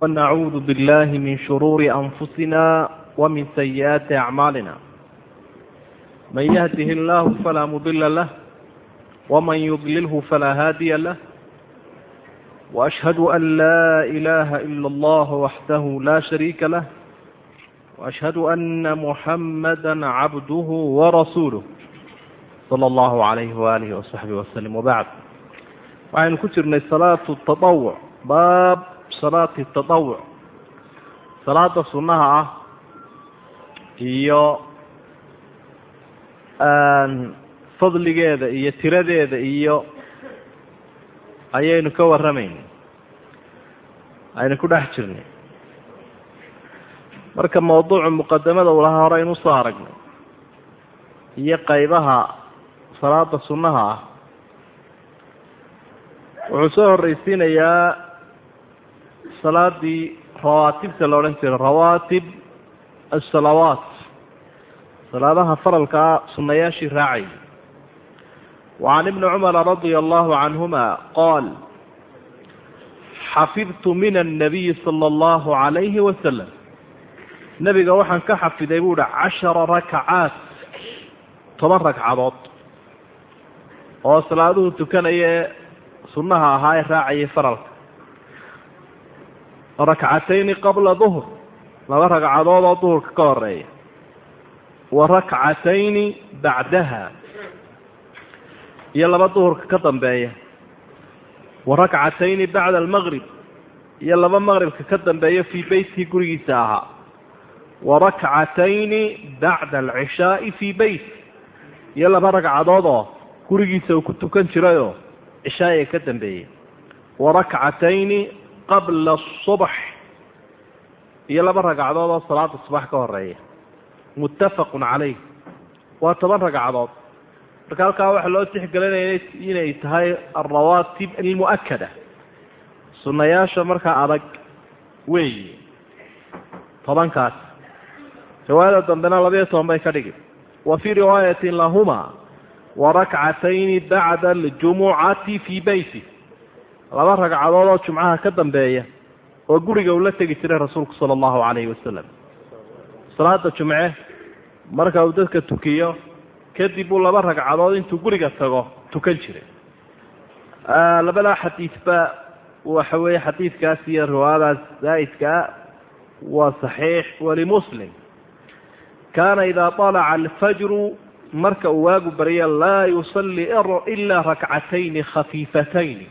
ونعوذ بالله من شرور أنفسنا ومن سيئات أعمالنا من يهده الله فلا مضل له ومن يضلله فلا هادي له وأشهد أن لا إله إلا الله وحده لا شريك له وأشهد أن محمدا عبده ورسوله صلى الله عليه وآله وصحبه وسلم وبعد وعن كتر صلاة التطوع باب salaati tatawuc salaada sunnaha ah iyo fadligeeda iyo tiradeeda iyo ayaynu ka warramayna aynu ku dhex jirnay. Marka mawduucu muqadamada uu lahaa hore u soo aragnay iyo qaybaha salaada sunnaha ah wuxuu soo horreysiinayaa salaadii rawaatibta la odhan jiray rawaatib asalawaat salaadaha faralkaa sunnayaashii raacay. Wacan ibni cumara radia allahu canhuma qaal xafidtu min annabiyi sala allahu calayhi wasalam nebiga waxaan ka xafiday buu uhi cashara rakacaat toban ragcadood oo salaaduhu tukanaya sunnaha ahaa ee raacayay faralka rakcatayni qabla duhr laba ragcadood oo duhurka ka horreeya wa rakcatayni bacdaha iyo laba duhurka ka dambeeya. Wa rakcatayni bacda almaqrib iyo laba maqribka ka dambeeya fii beytihi gurigiisa ahaa. Wa rakcatayni bacda alcishaai fii beyt iyo laba ragcadood oo gurigiisa uu ku tukan jirayoo cishaaya ka dambeeyey wa rakcatayni qabla asubx iyo laba ragcadood oo salaada subax ka horreeya. Muttafaqun calayh. Waa toban ragcadood. Marka halkaa waxaa loo tixgelinaya inay tahay alrawaatib almu'akada sunnayaasha markaa adag weeyi tobankaas. Riwaayada dambena labayo toban bay ka dhigi wa fii riwaayatin lahuma warakcatayni bacda aljumucati fii beyti laba ragcadood oo jumcaha ka dambeeya oo guriga uu la tegi jiray rasuulku sala allahu calayhi wasalam salaada jumce marka uu dadka tukiyo kadib uu laba ragcadood intuu guriga tago tukan jiray. Labadaa xadiidba waxa weeye xadiidkaas iyo riwaayadaas zaa'idkaa waa saxiix walimuslim kaana idaa طalaca alfajru marka uu waagu barya laa yusalli ilaa rakcatayni khafiifatayni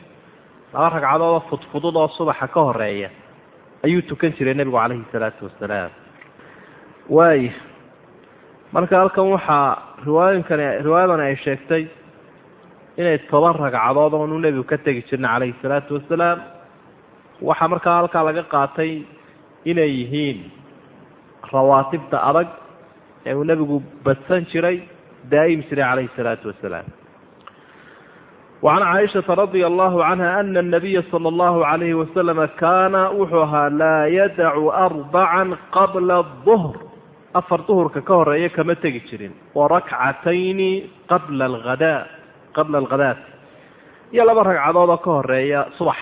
laba ragcadood oo fudfudud oo subaxa ka horreeya ayuu tukan jiray nebigu calayhi salaatu wasalaam waaya marka halkan waxaa riwaayooyinkani riwaayadani ay sheegtay inay toban ragcadood oonu nebigu ka tegi jirna calayhi salaatu wasalaam waxaa markaa halkaa laga qaatay inay yihiin rawaatibta adag ee uu nebigu badsan jiray daa'im jiray calayhi salaatu wasalaam wacan caaishata radia allahu canha ana anabiya sala allahu calayhi wasalama kaana wuxuu ahaa laa yadacu arbacan qabla duhr afar duhurka ka horreeya kama tegi jirin wa rakcatayni qabla alhadaa qabla alghadaat iyo laba ragcadood oo ka horreeya subax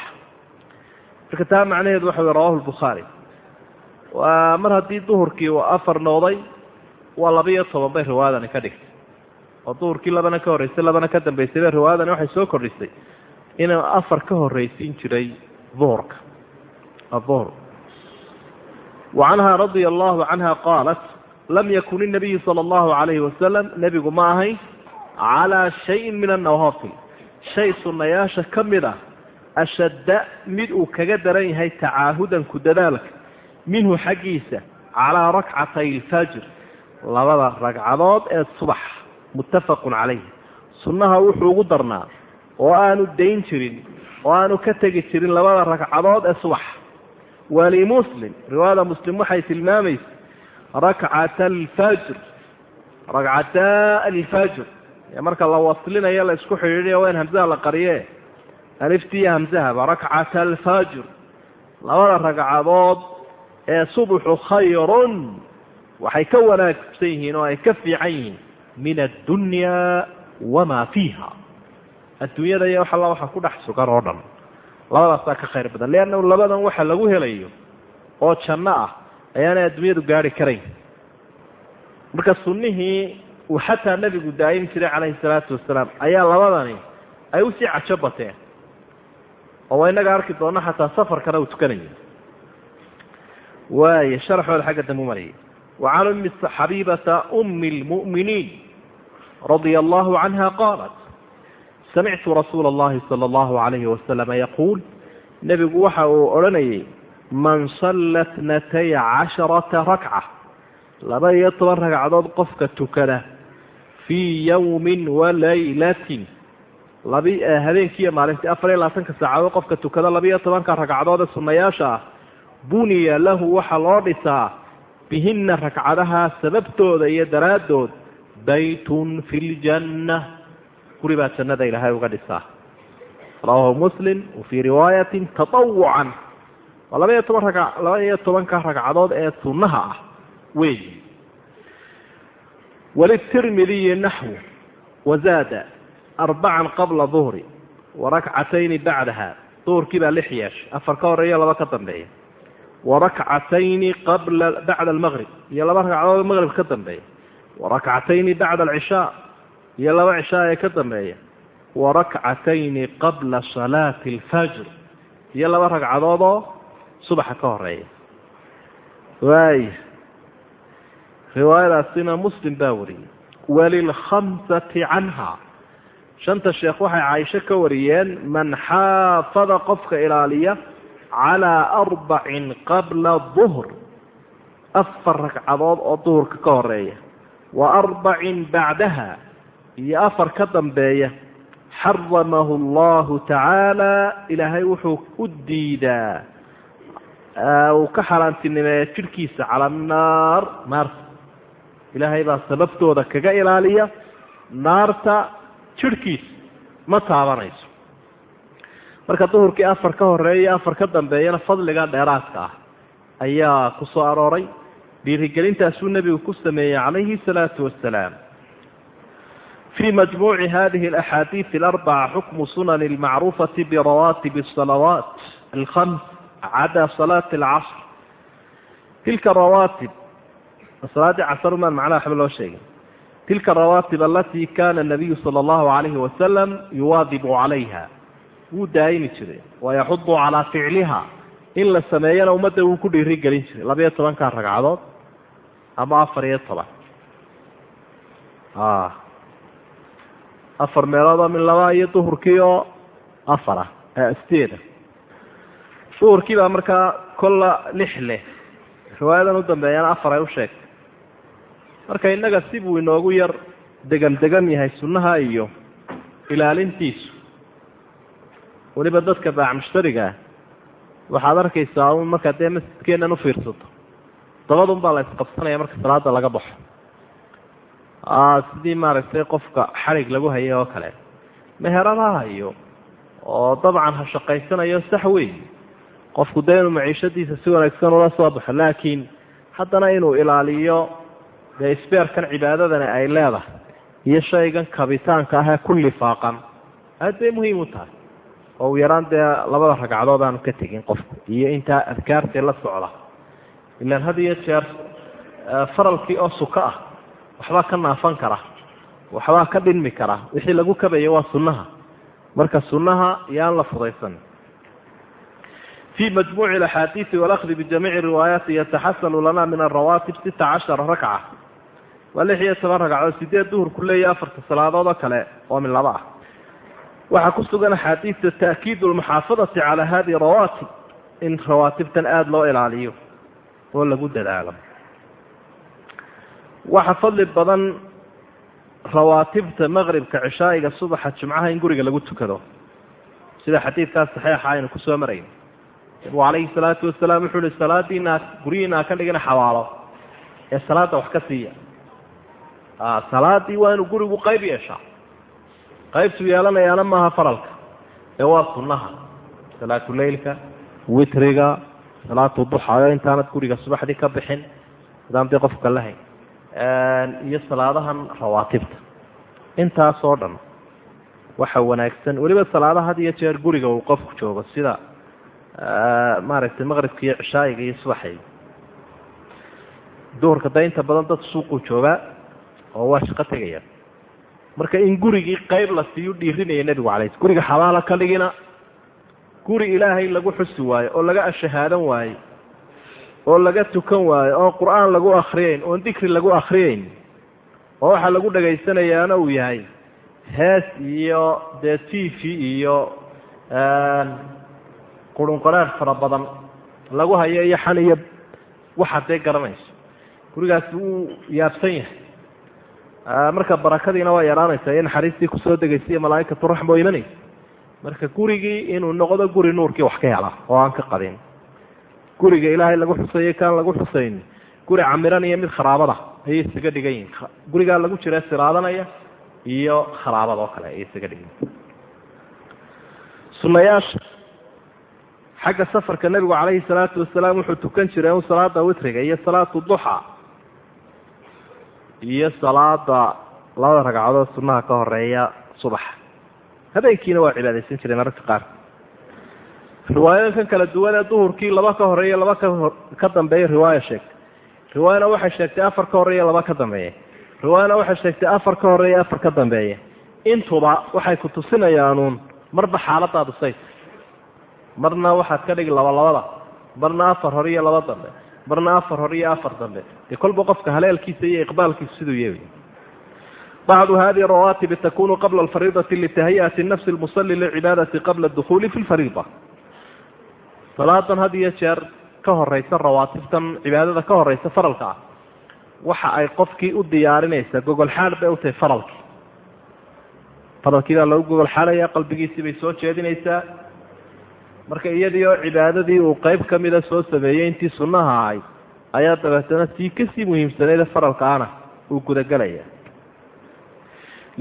marka taa macnaheedu waxa wey rawahu lbukhaari waa mar haddii duhurkii uu afar noqday waa laba-iyo toban bay riwaayadani ka dhigtay oo duhurkii labana ka horreysay labana ka dambaysay ba riwaayadani waxay soo kordhisay inuu afar ka horreysiin jiray duhurka aduhr wa canha radia allahu canha qaalat lam yakun inabiyu sala allahu calayhi wasalam nebigu ma ahayn calaa shayin min annawaafil shay sunnayaasha ka mid ah ashadda mid uu kaga daran yahay tacaahudan ku dadaalka minhu xaggiisa calaa rakcatay alfajr. Labada ragcadood ee subax muttafaqun calayh. Sunnaha wuxuu ugu darnaa oo aanu dayn jirin oo aanu ka tegi jirin labada ragcadood ee subax. Walimuslim riwaayada muslim waxay tilmaamaysa rakcata alfajr rakcataa alfajr. Marka la waslinayo la isku xidhiidhiyo waa in hamsaha la qariye. Aliftiiyo hamsahaba rakcata alfajr. Labada ragcadood ee subuxu khayrun. Waxay ka wanaagsan yihiin oo ay ka fiican yihiin min addunya wamaa fiiha adduunyada iyo wax alla waxa ku dhex sugan oo dhan. Labadaasaa ka khayr badan. Leannahu labadan waxa lagu helayo oo janno ah ayaanay adduunyadu gaari karayn. Marka sunnihii uu xataa nebigu daa'imi jiray calayhi salaatu wasalaam ayaa labadani ay u sii cajo bateen. Oo inaga arki doona xataa safarkana uu tukanayo waay sharaxooda xagga dambe u marayay. Wacan ummi xabiibata ummi lmu'miniin radia allahu canha qaalat samictu rasuula allahi sala allahu alayhi wasalama yaquul nebigu waxa uu odhanayay man salla tnatay casharata rakca laba iyo toban ragcadood qofka tukada fii yawmin walaylatin labi habeenkiiyo maalintii afar iyo labaatanka saacadood qofka tukada labaiyo tobanka ragcadood ee sunnayaasha ah buniya lahu waxaa loo dhisaa bihina ragcadaha sababtooda iyo daraaddood baytun fi ljanna guri baa jannada ilaahay uga dhisaa rawahu muslim wafii riwaayatin tatawucan waa laba iyo toban raga laba iyo tobanka ragcadood ee sunnaha ah. Weey walitirmidiyi naxwu wazaada arbacan qabla duhri warakcatayni bacdaha duhurkii baa lix yeeshay afar ka horreeya laba ka dambeeya warakcatayni qabla bacda almaqrib iyo laba ragcadood maqrib ka dambeeya warakcatayni bacda alcishaa iyo laba cishaa ee ka dambeeya. Warakcatayni qabla salaati alfajr. Iyo laba ragcadoodoo subaxa ka horreeya waay. Riwaayadaasina muslim baa wariyey. Walilkhamsati canha. Shanta sheekh waxay caaisho ka wariyeen man xaafada qofka ilaaliya calaa arbacin qabla duhr. Afar ragcadood oo duhurka ka horreeya wa arbacin bacdaha. Iyo afar ka dambeeya xaramahu allahu tacaala ilaahay wuxuu u diidaa. Uu ka xaaraantinimeeya jidhkiisa cala annaar naarta ilaahay baa sababtooda kaga ilaaliya naarta jidhkiisa ma taabanayso. Marka duhurkii afar ka horreeya afar ka dambeeyana fadliga dheeraadka ah ayaa ku soo arooray dhiirigelintaasuu nebigu ku sameeyey calayhi salaatu wasalaam fii majmuuci hadihi alaxaadiid alarbaca xukmu sunani almacruufati birawaatib asalawaat alkhams cada salaati alcasr tilka rawaatib salaaddii casrumaan macnaha waxba loo sheegay tilka arawaatib alatii kana nabiyu sala allahu calayhi wasalam yuwaadibu calayha. Wuu daa'imi jiray wayaxudu calaa ficliha in la sameeyana ummadda wuu ku dhiiri gelin jiray. Labaiyo tobanka ragcadood ama afar iyo toban. Afar meeloodoo min laba iyo duhurkii oo afara sideeda duhurkii baa markaa kolla lix leh. Riwaayadan u dambeeyana afar ay u sheegtay marka innaga sibuu inoogu yar degan degan yahay sunnaha iyo ilaalintiisu weliba dadka baac mushtarigaa waxaad arkaysaa un markaa dee masjidkeennan u fiirsato dabadun baa la isqabsanaya marka salaada laga baxo. Sidii maaragtay qofka xadhig lagu hayay oo kale. Meherada hayo oo dabcan ha shaqaysanayo sax weyn. Qofku dee inuu maciishadiisa si wanaagsan ula soo baxo laakiin haddana inuu ilaaliyo dee isbeerkan cibaadadani ay leedahay iyo shaygan kabitaanka ah ee ku lifaaqan aad bay muhiim u tahay. Oo u yaraan dee labada ragcadood aanu ka tegin qofku iyo intaa adkaartee la socda ilaan had iyo jeer eh, faralkii oo suko ah waxbaa ka naafan kara waxbaa ka dhinmi kara wixii lagu kabaya waa sunnaha. Marka sunnaha yaan la fudaysan. Fii majmuuci alaxaadiidi walahdi bijamiici riwaayaati yataxasanu lanaa min alrawaatib sita cashara rakca. Waa lix iyo toban ragcadood sideed duhurku leeya afarta salaadood oo kale oo min laba ah. Waxaa ku sugan axaadiidta ta'kiidu lmuxaafadati cala hadihi rawaatib in rawaatibtan aada loo ilaaliyo oo lagu dadaalo. Waxa fadli badan rawaatibta maqribka cishaa'iga subaxa jumcaha in guriga lagu tukado. Sida xadiidkaas saxiixa ah aynu ku marayn. Nabigu calayhi salaatu wasalaam wuxuu uhi salaadiinaa guryihiina ka dhigina xabaalo ee salaadda wax ka siiya. Ah, Salaadii waa inuu gurigu qayb yeeshaa. Qaybtuu yeelanayaana maaha faralka. Ee waa sunnaha. Salaatu leylka witriga salaatu duxayo intaanad guriga subaxdii ka bixin adaan dee qofka lahayn. Iyo salaadahan rawaatibta. Intaasoo dhan waxa wanaagsan weliba salaadaha had iyo jeer guriga uu qofku joogo sida maaragtay maqribka iyo cishaayiga iyo subaxayga duhurka da inta badan dad suuquu joogaa oo waa shaqo tegaya. Marka in gurigii qayb la siiyu dhiirinaya nebigu calay guriga xabaala ka dhigina guri ilaahay lagu xusi waayo oo laga ashahaadan waayo oo laga tukan waayo oon qur'aan lagu akriyayn oon dikri lagu akriyayn oo waxaa lagu dhagaysanayaana uu yahay hees iyo dee t v iyo qurunqaraar fara badan lagu hayo iyo xan iyo waxa dee garanayso. Gurigaasi wuu yaabsan yahay. Marka barakadiina waa yaraanaysa iyo naxariistii ku soo degaysa iyo malaaikatu oo imanaysa marka gurigii inuu noqdo guri nuurkii wax ka hela oo aan ka qadin. Guriga ilaahay lagu xusayo kaan lagu xusayn guri camiran iyo mid kharaabada ayay isaga dhigan yihiin gurigaa lagu jira siraadanaya iyo kharaabada oo kale ayay isaga dhigan yihiin sunayaasha xagga safarka nebigu calayhi salaatu wasalaam wuxuu tukan jiray un salaada witriga iyo salaatu duxa iyo salaada labada ragcadood sunaha ka horreeya subaxa habeenkiina waa cibaadaysan jireen mararka qaar. Riwaayadankan kala duwan ee duhurkii laba ka horreeya laba ka dambeeya riwaaya sheegtay riwaayana waxay sheegtay afar ka horreeya laba ka dambeeya. Riwaayana waxay sheegtay afar ka horreeya afar ka dambeeya. Intuba waxay ku tusinayaanuun marba xaaladaadu sayt marna waxaad ka dhigi laba labada marna afar hore iyo laba dambe marna afar hore iyo afar dambe. Dee kolba qofka haleelkiisa iyo iqbaalkiisu siduu yeewy qabla alfariidati litahiyati nafsi lmusali licibaadati qabla dukuuli fi lfariida salaadan had iyo jeer ka horeysa rawaatibtan cibaadada ka horeysa faralka ah waxa ay qofkii u diyaarinaysaa gogol xaal bay u tahay faralkii faralkii baa lagu gogol xaalaya qalbigiisii bay soo jeedinaysaa marka iyadii oo cibaadadii uu qeyb ka mida soo sameeyey intii sunnaha ahayd ayaa dabeetana sii ka sii muhiimsaneyd faralkaana uu gudagelaya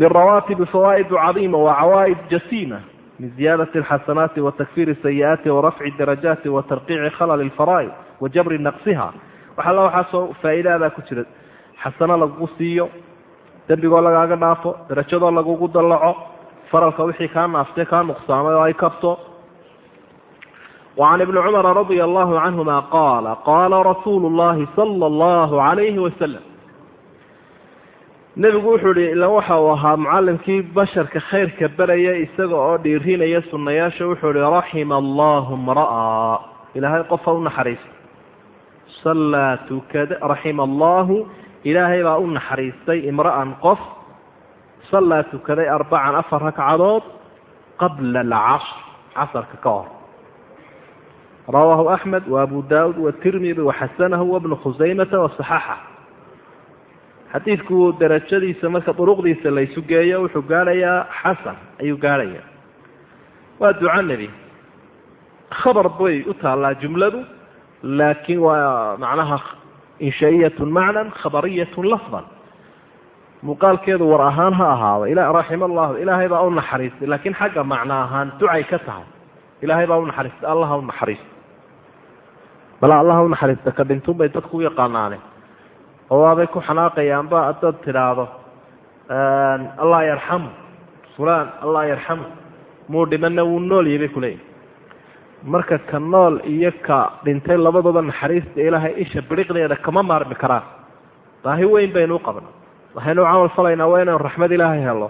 lirawaatibi fawaa'idu cadiima wa cawaa'id jasiima min ziyaadati alxasanaati wa takfiiri sayi-aati wa rafci darajaati wa tarqiici khalali lfaraa'id wa jabri naqsiha wax alla waxaasoo faa'iidaadaa ku jira xasano lagugu siiyo dembigoo lagaaga dhaafo darajadoo lagugu dallaco faralka wixii kaa naaftay kaa nuqsaamay oo ay kabto وعن ابن cمر رضي الله عنهma qال qاla رsuل اللhi صلى الله عليه وسلم nebigu wuxuu hi ila waxa uu ahaa mucalimkii basharka khayrka beraya isaga oo dhiirinaya sunayaasha wuxuu hi raxima allahu mra'a ilaahay qofa u naxariista. Sallaa tukada raxima allahu ilaahay baa u naxariistay imra'an qof. Sallaa tukaday arbacan afar ragcadood qabla alcasr casarka ka hor. Rawaahu axmed wa abu daud watirmidi waxasanahu wabnu khusaymata wasaxaxa xadiidku darajadiisa marka duruqdiisa laysu geeyo wuxuu gaadhayaa xasan ayuu gaadhaya waa duca nebi. Khabar bay u taallaa jumladu laakiin waa macnaha inshaa'iyatun macnan khabariyatun lafdan. Muuqaalkeedu war ahaan ha ahaado. Raxima allahu ilaahay baa u naxariistay laakiin xagga macno ahaan ducay ka tahay. Ilaahay baa u naxariistay allah ha u naxariisto bala allah ha u naxariista ka dhintun bay dadku u yaqaanaane oo waabay ku xanaaqayaanba haddaad tidhaahdo allah yarxamu fulaan allah yarxamu. Muu dhimana wuu nool yahay bay kuleeyihi marka ka nool iyo ka dhintay labadooda naxariista ilaahay isha biriqdeeda kama maarmi karaan. Baahi weyn baynu u qabna waxaynu u camal falaynaa waa inaynu raxmad ilaahay helo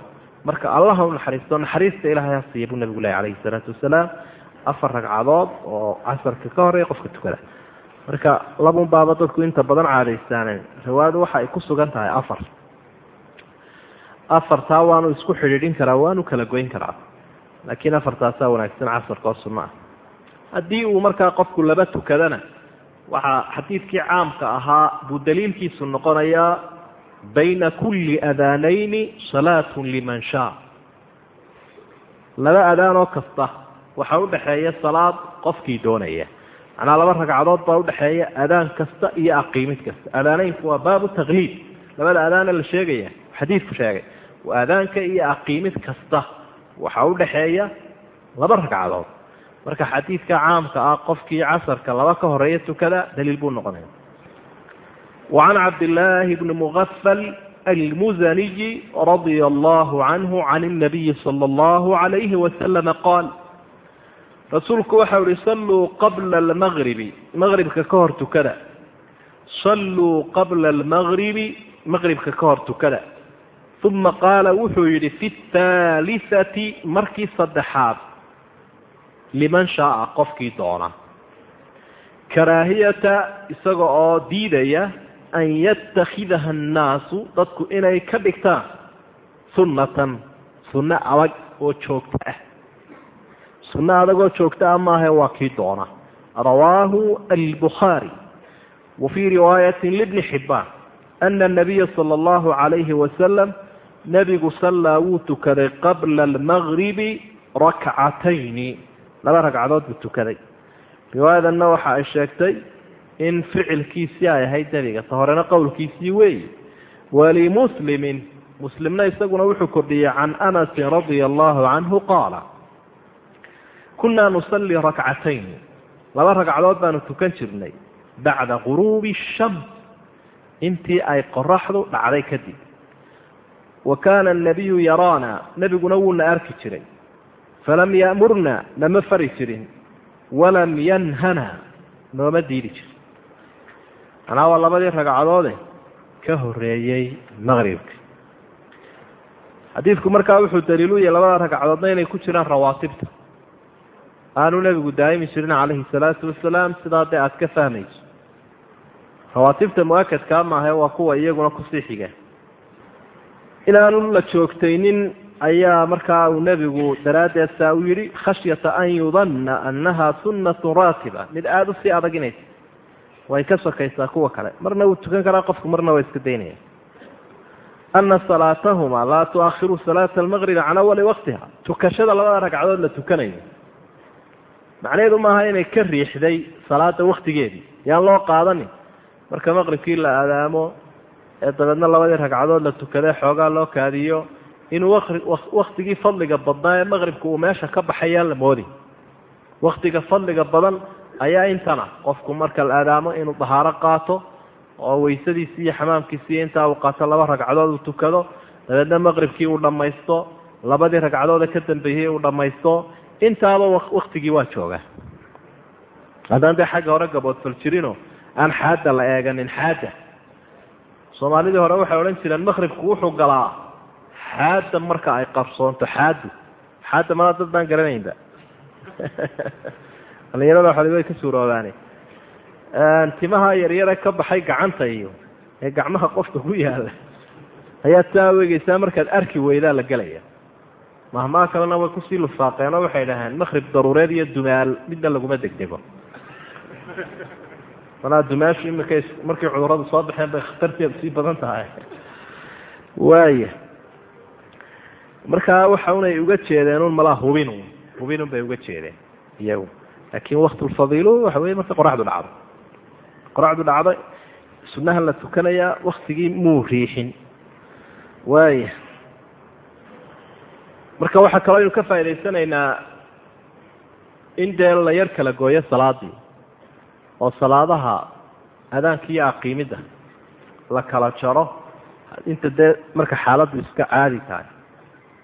marka allah ha u naxariisto naxariista ilaahay ha siiya buu nabigu lehy calayhi salaatu wasalaam. Afar ragcadood oo casarka ka horreeya qofka tukada marka labun baaba dadku inta badan caadaystaaneen. Riwaayadu waxa ay ku sugan tahay afar. Afartaa waanu isku xidhiidhin karaa waanu kala goyn karaa. Laakiin afartaasaa wanaagsan casarka oo sunno ah. Haddii uu markaa qofku laba tukadana waxaa xadiidkii caamka ahaa buu daliilkiisu noqonayaa bayna kulli adaanayni salaatun liman shaa. Laba adaanoo kasta waxaa udhaxeeya salaad qofkii doonaya macnaa laba ragcadood baa udhexeeya adaan kasta iyo aqiimid kasta. Adaanaynku waa baabu taqliid. Labada adaana la sheegaya xadiidku sheegay aadaanka iyo aqiimid kasta. Waxaa udhaxeeya laba ragcadood. Marka xadiidka caamka ah qofkii casarka laba ka horreeya tukada daliil buu noqonaya. Wacan cabdillaahi bni muqafal almuzaniyi radia allahu canhu can nabiyi sala allahu alayhi wasalama qaal rasuulku waxau ihi salluu qabla almagribi maqribka ka hor tukada. Salluu qabla almagribi maqribka ka hor tukada. Uma qaala wuxuu yidhi fi thaalisati markii saddexaad liman shaaa qofkii doona. Karaahiyata isaga oo diidaya an yatakhidaha annaasu dadku inay ka dhigtaan sunnatan sunno adag oo joogto ah sunno adagoo joogto ah maahae waa kii doona rawaahu albukhaari wa fii riwaayati libni xibbaan ana anabiya sala allahu calayhi wasalam nebigu sallaa wuu tukaday qabla almagribi rakcatayni laba ragcadood buu tukaday riwaayadanna waxa ay sheegtay in ficilkiisii ay ahayd nebiga ta horena qowlkiisii weeyi walimuslimin muslimna isaguna wuxuu kordhiyey can anasin radia allahu canhu qaala kunaa nusalli rakcatayn laba ragcadood baanu tukan jirnay bacda guruubi shams intii ay qoraxdu dhacday kadib wa kaana anabiyu yaraana nebiguna wuuna arki jiray falam ya'murna nama fari jirin walam yanhana nooma diidi jirin manaa waa labadii ragcadoode ka horeeyey maqribka xadiidku markaa wuxuu daliilu yahay labada ragcadoodna inay ku jiraan rawaatibta aanu nebigu daa'imi jirin calayhi salaatu wasalaam sidaa dee aada ka fahmayso. Rawaatibta mu'akadkaa maahae waa kuwa iyaguna ku sii xiga inaanu la joogtaynin ayaa markaa uu nebigu daraaddeed saa u yidhi khashyata an yudanna annaha sunnatu raatiba. Mid aada u sii adag inaysa way ka sokaysaa kuwa kale. Marna wuu tukan karaa qofku marna waa iska daynaya. Ana salaatahuma laa tuakhiru salaata almaqribi can awali waqtiha. Tukashada labada ragcadood la tukanayo macnaheedu maaha inay ka riixday salaada waktigeedii yaan loo qaadanin marka maqribkii la aadaamo ee dabeedna labadii ragcadood la tukadee xoogaa loo kaadiyo inuu waktigii fadliga badnaa ee maqribka uu meesha ka baxayaan la moodi. Waktiga fadliga badan ayaa intana qofku marka la aadaamo inuu dahaaro qaato oo weysadiisi iyo xamaamkiisiiyo intaa uu qaato laba ragcadood uu tukado dabeedna maqribkii uu dhammaysto labadii ragcadoode ka dambeeyey uu dhammaysto intaaba waktigii waa jooga haddaan dee xagga hore gaboodfal jirino aan xaadda la eeganin xaadda soomaalidii hore waxay odhan jireen maqribku wuxuu galaa xaadda marka ay qarsoonto xaaddu xaadda malaa dad baan garanaynba dhalinyarada waxali way ka suuroobaane timaha yaryare ka baxay gacanta iyo ee gacmaha qofka ku yaalla ayaad saa wegeysaa markaad arki weydaa la gelaya mahmaa kalena way ku sii lufaaqeen oo waxay dhaheen maqrib daruureed iyo dumaal midna laguma degdego. Malaa dumaashu imika markay cuduradu soo baxeen bay khatarteedu sii badan tahay. Waaya markaa waxa unay uga jeedeen un malaa hubinu hubinun bay uga jeedeen iyagu. Laakiin waktulfadiilu waxa weye marka qoraxdu dhacdo. Qoraxdu dhacdo sunnaha la tukanayaa waktigii muu riixin. Waaya marka waxaa kaloo aynu ka faa'idaysanaynaa in dee la yar kala gooyo salaadii oo salaadaha adaanka iyo aqiimidda la kala jaro. Inta dee marka xaaladdu iska caadi tahay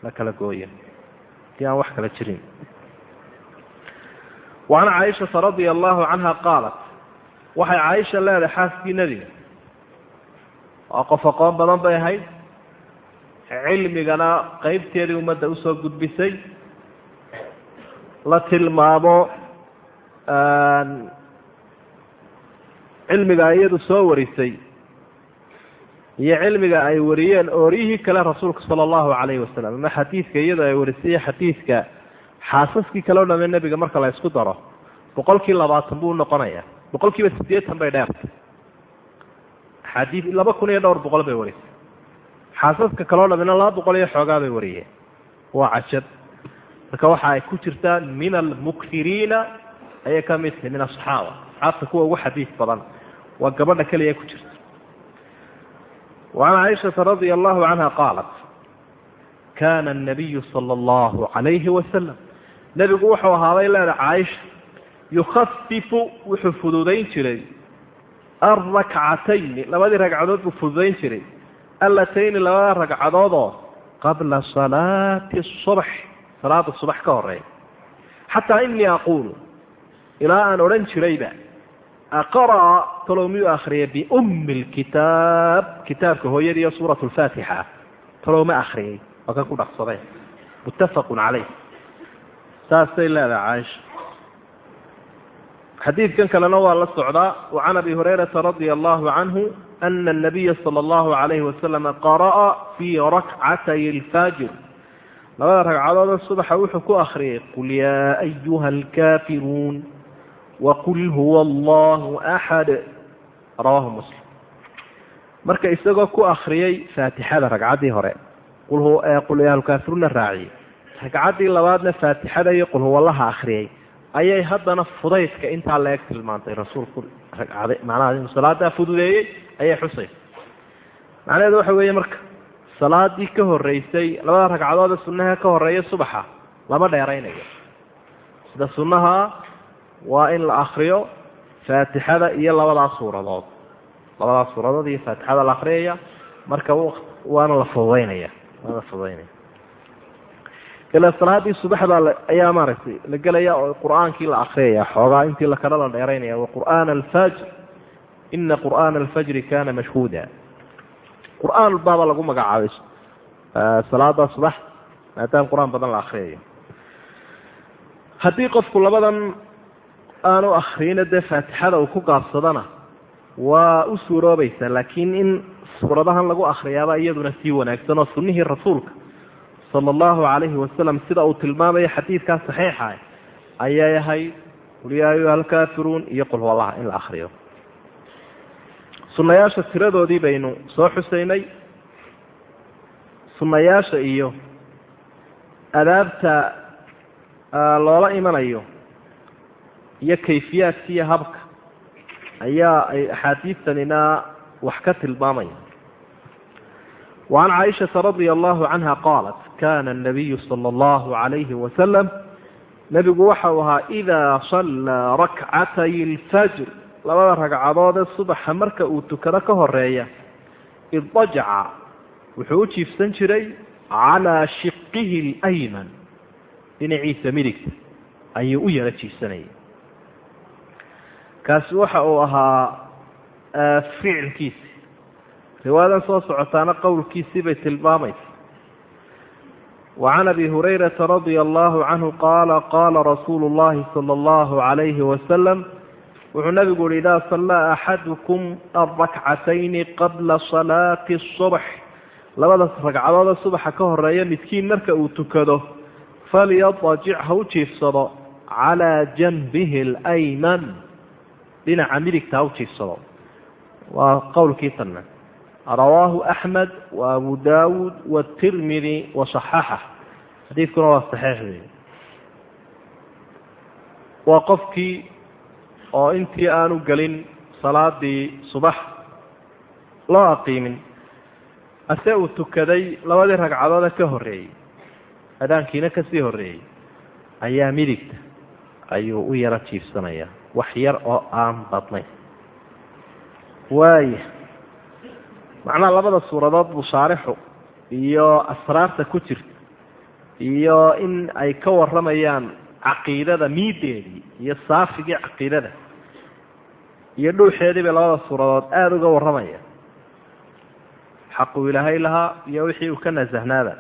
la kala gooyo. Si aan wax kala jirin. Wa can caaishata radi allaahu canha qaalat waxay caaisha leedahay xaaskii nebiga oo qof aqoon badan bay ahayd cilmigana qaybteedii ummadda u soo gudbisay la tilmaamo cilmiga iyadu soo warisay iyo cilmiga ay wariyeen ooryihii kale rasuulka sala allahu calayhi wasalam ama xadiidka iyadu ay warisay iyo xadiidka xaasaskii kale o dhame nebiga marka la isku daro. Boqolkii labaatan buu noqonayaa boqolkiiba sideetan bay dheertay. Xadii laba kun iyo dhowr boqol bay warisay xaasaska kaloo dhamina laba boqol iyo xoogaa bay wariyeen. Waa cajab marka waxa ay ku jirtaan min almukhiriina ayay ka mid tahay min asxaaba. Asxaabta kuwa ugu xadiid badan. Waa gabadha keliya ku jirta. Waan caaishata radia allahu canha qaalat kana anabiyu sala allahu calayhi wasalam nebigu wuxuu ahaaday leeda caaisha yukhafifu wuxuu fududayn jiray alrakcatayni labadii ragcadood buu fududayn jiray allatayni labada ragcadoodoo qabla salaati subax salaada subax ka horreeya xataa inii aquulu ilaa aan odhan jirayba aqara talow miyuu akhriya biummi lkitaab kitaabka hooyada suurat lfaatixa talow ma akhriyay waa kan ku dhaqsadeen muttafaqun calayh. Saasay leedaha caaisha. Xadiidkan kalena waa la socdaa wa can abi hurayrata radia allaahu canhu ana anabiya sala allahu alayhi wasalam qara'a fii rakcatay alfaajir labada ragcadood subaxa wuxuu ku akriyay qul yaa ayuha alkaafiruun waqul huwa allahu axad rawaahu muslim marka isagoo ku akriyay faatixada ragcaddii hore qul yaa alkaafiruunna raaciyey ragcaddii labaadna faatixada iyo qul huwallaha akriyay ayay haddana fudaydka intaa la eg tilmaantay rasuulku ragcada macnaha inuu salaadaa fududeeyey ayay xusaysa macnaheedu waxa weeye marka salaadii ka horeysay labada ragcadood sunnaha ka horreeya subaxa lama dheeraynayo. Sida sunnaha waa in la akriyo faatixada iyo labadaas suuradood. Labadaas suuradood iyo faatixada la akriyaya marka waana la fududaynaya waana la fududaynaya ilaa salaadii subaxda ayaa maaragtay la gelaya oo qur'aankii la akriyaya xoogaa intii lakala la dheeraynaya waqur'aana alfajr ina qur'aana alfajri kana mashhuuda. Qur'aan baaba lagu magacaabay salaada subax maadaama qur'aan badan la akriyayo haddii qofku labadan aanu akriyina dee faatixada uu ku gaabsadana waa u suuroobaysaa laakiin in suuradahan lagu akriyaaba iyaduna sii wanaagsan oo sunnihii rasuulka sala allahu calayhi wasalam sida uu tilmaamayo xadiidkaa saxiixa ayaa yahay qul yaa ayuha alkaafiruun iyo qul huwallaha in la akhriyo. Sunnayaasha tiradoodii baynu soo xusaynay sunnayaasha iyo adaabta loola imanayo iyo kayfiyaadkiiyo habka ayaa ay axaadiidtanina wax ka tilmaamaya. Wa can caaishata radia allahu canha qaalat kaana nabiyu sala allahu calayhi wasalam nebigu uu ahaa idaa sallaa rakcatay alfajr. Labada ragcadoodee subaxa marka uu tukado ka horreeya idajaca. Wuxuu u jiifsan jiray calaa shiqihi alyman dhinaciisa midigta ayuu u yaro jiifsanayay. Kaasi waxa uu ahaa ficilkiisi. Riwaayadan soo socotaana qowlkiisii bay tilmaamaysa. وعن أبي هريرة رضي الله عنه قال قال رsuuل اللhi صلى الله عليه وسلم wuxuu nabigu uhi idaa sallaa axadukum alrakcatayni qabla salaati الصubx labada ragcadooda subaxa ka horeeya midkiin marka uu tukado falyadajic ha u jiifsado calaa janbihi اlayman dhinaca midigta ha u jiifsado waa qowlkii tanna rawaahu axmed wa abu dawuud wاtirmidi waصaxaxa xadiidkuna waa saxiix wey waa qofkii oo intii aanu gelin salaadii subax loo aqiimin ase uu tukaday labadii ragcadoode ka horreeyey adaankiina ka sii horreeyey ayaa midigta ayuu u yaro jiifsanayaa wax yar oo aan badnayn waaya macnaha labada suuradood buu iyo asraarta ku jirta iyo in ay ka warramayaan caqiidada miideedii iyo saafigii caqiidada iyo dhuuxeedii bay labada suuradood aada uga warramaya xaquu ilaahay lahaa iyo wixii uu ka nasahnaada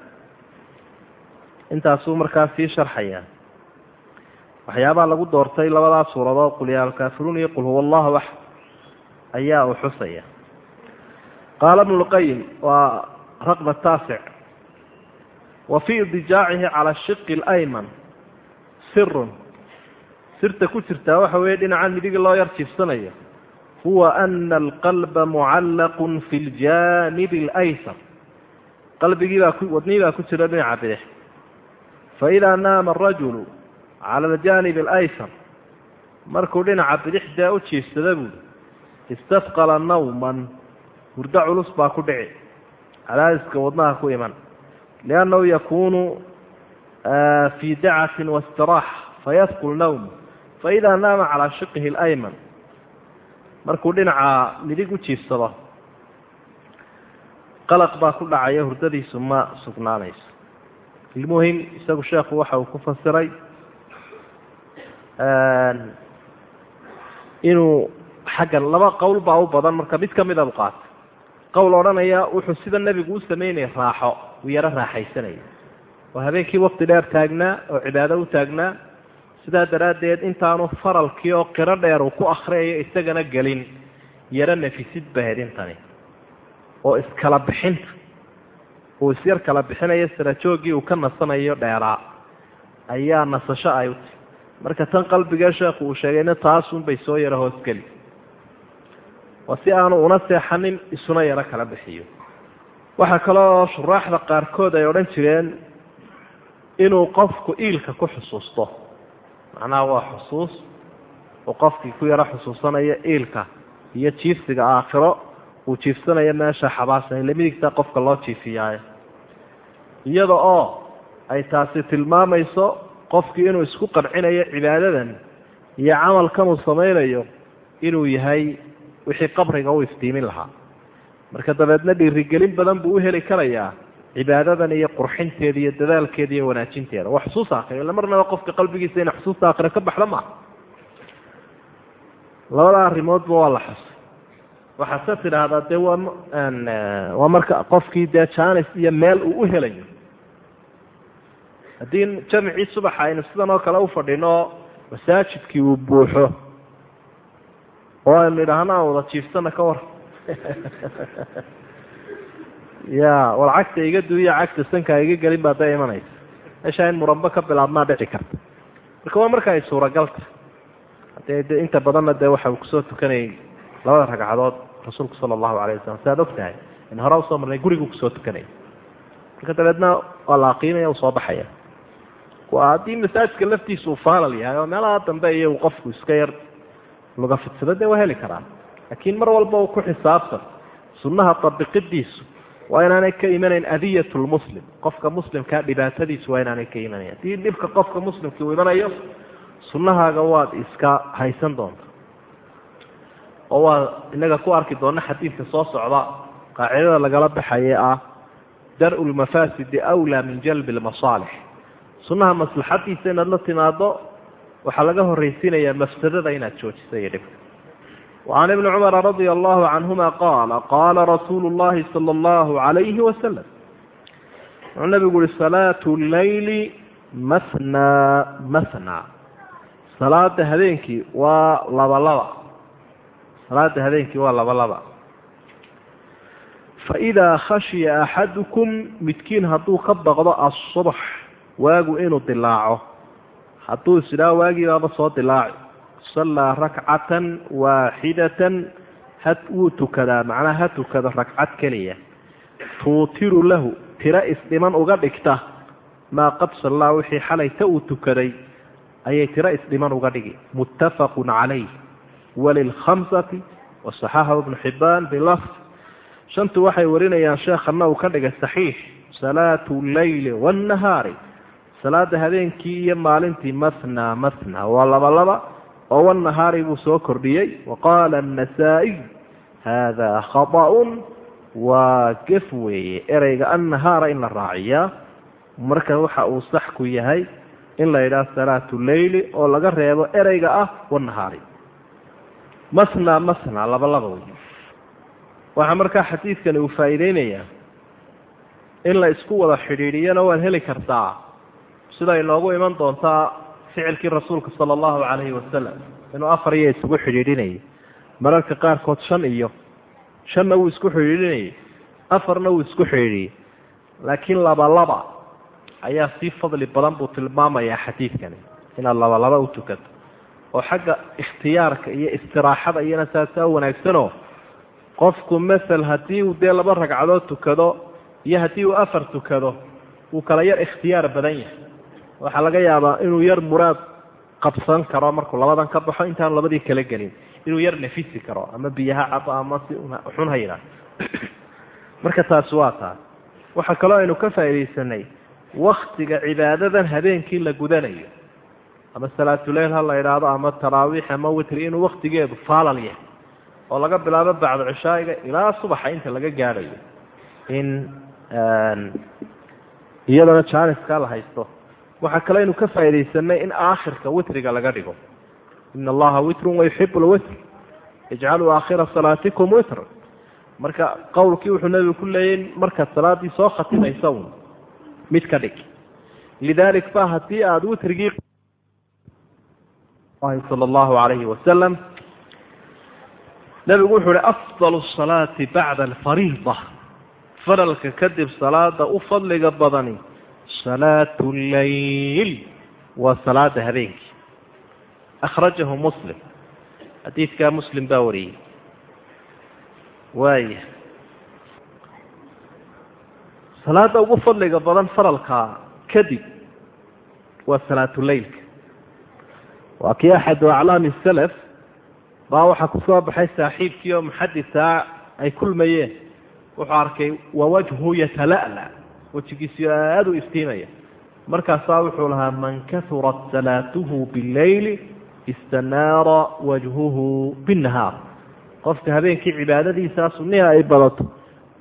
intaasuu markaa sii sharxayaa waxyaabaha lagu doortay labadaa suuradood qul yaa alkaafiruun iyo qul huwa allahu axad ayaa uu xusaya qaala bnu lqayim waa raqba taasic wa fii idijaacihi cala shiqi اlayman sirun sirta ku jirtaa waxa weeye dhinaca midigi loo yar jiifsanayo huwa ana alqalba mucallaqu fi ljaanibi اlaysar qalbigiibaa wadnii baa ku jira dhinaca bidix faidaa naama arajulu cala aljaanib alaysar markuu dhinaca bidix dee u jiifsada buuli istafqala nawman hurdo culus baa ku dhici. Cadaadiska wadnaha ku iman. Liannahu yakuunu fii dacatin waistiraaxa fayadkul nawm. Faidaa naama calaa shiqihi اlayman markuu dhinaca midig u jiifsado qalaq baa ku dhacaya hurdadiisu ma sugnaanayso. Ilmuhim isagu sheekhu waxa uu ku fasiray inuu xaggan laba qowl baa u badan marka mid ka mida bu qaatay qowl odhanaya wuxuu sida nebigu u sameynaya raaxo uu yaro raaxaysanaya. Oo habeenkii waqti dheer taagnaa oo cibaado u taagnaa sidaa daraaddeed intaanu faralkii oo qiro dheer uu ku akhriyayo isagana gelin yaro nafisid bahayd intani. Oo iskala bixinta uu isyar kala bixinayo sarajooggii uu ka nasanayo dheeraa ayaa nasasho ay u tahy marka tan qalbigee sheekhu uu sheegayna taasunbay soo yaro hoosgeli oo si aanu una seexanin isuna yaro kala bixiyo. Waxaa kaloo shuraaxda qaarkood ay odhan jireen inuu qofku iilka ku xusuusto. Macnaha waa xusuus uu qofkii ku yaro xusuusanayo iilka iyo jiifsiga aakhiro. Uu jiifsanayo meesha xabaasan ile qofka loo jiifiyaayo. Iyada oo ay taasi tilmaamayso qofkii inuu isku qancinayo cibaadadan iyo camalkan uu samaynayo inuu yahay wixii qabriga u iftiimin lahaa. Marka dabeedna dhiirigelin badan buu u heli karayaa cibaadadan iyo qurxinteeda iyo dadaalkeeda iyo wanaajinteeda waa xusuus aakhira illa marnaba qofka qalbigiisa ina xusuusta aakhira ka baxda maaha labada arrimoodba waa la xusay. Waxaad ka tidhaahdaa dee waa waa marka qofkii dee janis iyo meel uu u helayo. Haddii jamcii subaxa aynu sidan oo kale u fadhino masaajidkii uu buuxo oo aynu idhaahno aan wada jiifsana ka war. Ya war cagta iga duuya cagta sankaa iga gelin baa dee imanaysa. Meeshaa in muranbo ka bilaabmaa dhici karta. Marka waa marka ay suuragalta hadee de inta badanna dee waxa uu ku soo tukanayay labada ragcadood rasuulku sala allahu alayh wasalam si aad og tahay in hore u soo marnay gurigu ku soo tukanaya marka dabeedna waa la aqiimaya uu soo baxaya. Haddii masaajidka laftiisa uu faalal yahay oo meelaha dambe iyo qofku iska yar luga fidsado dee waa heli karaa laakiin mar walba uu ku xisaabtan sunnaha tabiqidiisu waa inaanay ka imanayn adiyat lmuslim qofka muslimkaa dhibaatadiisu waa inaanay ka imanayn. Haddii dhibka qofka muslimkii uu imanayo sunnahaaga waad iska haysan doonta. Oo waa inaga ku arki doona xadiidka soo socda qaacidada lagala baxaye ah dar-u lmafaasidi awlaa min jalbi lmasaalix sunnaha maslaxadiisa inaad la timaado waxaa laga horraysiinayaa mafsadada inaad joojisa iyo dhibka wacan ibni cumara radia allahu canhuma qaala qaala rasuulu llahi sala allahu calayhi wasalam wuxuu nabigu uhi salaatu leyli mathnaa mathna salaada habeenkii waa labalaba salaada habeenkii waa labalaba faidaa khashiya axadukum midkiin hadduu ka baqdo asubx waagu inuu dilaaco hadduu isidhaa waagii baaba soo dilaaci sallaa rakcatan waaxidatan ha wuu tukadaa macnaha ha tukado ragcad keliya. Tuutiru lahu tiro isdhiman uga dhigta. Maa qad sallaa wixii xalayta uu tukaday ayay tiro isdhiman uga dhigi. Muttafaqun calayh. Walilkhamsati wasaxaxahu ibnu xibbaan bilafd. Shantu waxay warinayaan sheekhana uu ka dhigay saxiix. Salaatu leyli waannahaari salaada habeenkii iyo maalintii mathna mathna waa laba laba oo wanahaari buu soo kordhiyey. Wa qaala annasaa-iy haadaa khaطa'un waa gef weeye ereyga annahaara in la raaciyaa marka waxa uu sax ku yahay in la yidhaah salaatu leyli oo laga reebo ereyga ah wanahaari mathna mathna laba laba wey waxaa markaa xadiidkani uu faa'iideynayaa in la isku wada xidhiidhiyana waad heli kartaa sida inoogu iman doontaa ficilkii rasuulka sala allahu calayhi wasalam inuu afar iyo isugu xidhiidhinayay. Mararka qaarkood shan iyo. Shanna wuu isku xidhiidhinayay. Afarna wuu isku xidhiidhiyey laakiin labalaba ayaa sii fadli badan buu tilmaamayaa xadiidkani. Inaad labalaba u tukato. Oo xagga ikhtiyaarka iyo istiraaxada iyana saasaa wanaagsanoo qofku masel haddii uu dee laba ragcadood tukado iyo haddii uu afar tukado wuu kala yar ikhtiyaar badan yahay waxaa laga yaabaa inuu yar muraad qabsan karo markuu labadan ka baxo intaanu labadii kala gelin. Inuu yar nafisi karo ama biyaha cabo ama si xun ha yidhaah marka taasi waa taas. Waxaa kaloo aynu ka faaidaysanay waktiga cibaadadan habeenkii la gudanayo. Ama salaatuleyl ha la idhaahdo ama taraawiix ama witri inuu waktigeedu faalal yahay. Oo laga bilaabo bacdu cishaa'iga ilaa subaxa inta laga gaadhayo. In iyadana jaaniskaa la haysto waxaa kale aynu ka faaidaysanay in aakhirka witriga laga dhigo. Ina allaha witrun wayuxibu lwitr ijcaluu aakhira salaatikum witr. Marka qowlkii wuxuu nabigu ku leeyay markaad salaadii soo khatimaysa un mid ka dhig. Lidalik ba haddii aada witrigii sala allahu alayhi wasalam nabigu wuxuu uhi afdal salaati bacda alfariida. Faralka kadib salaada u fadliga badani salaatu leyl waa salaada habeenkii akhrajahu muslim xadiidkaa muslim baa wariyey waaya salaada ugu fadliga badan faralkaa kadib waa salaatuleylka waa kii axadu aclaami salaf baa waxaa ku baxay saaxiibkii oo muxadisaa ay kulmayeen wuxuu arkay wawajhu yatala'la wejigiisii aada u iftiimaya. Markaasaa wuxuu lahaa man kahurat salaatuhu bileyli istanaara wajhuhu binnahaar. Qofka habeenkii cibaadadiisaa sunniha ay badato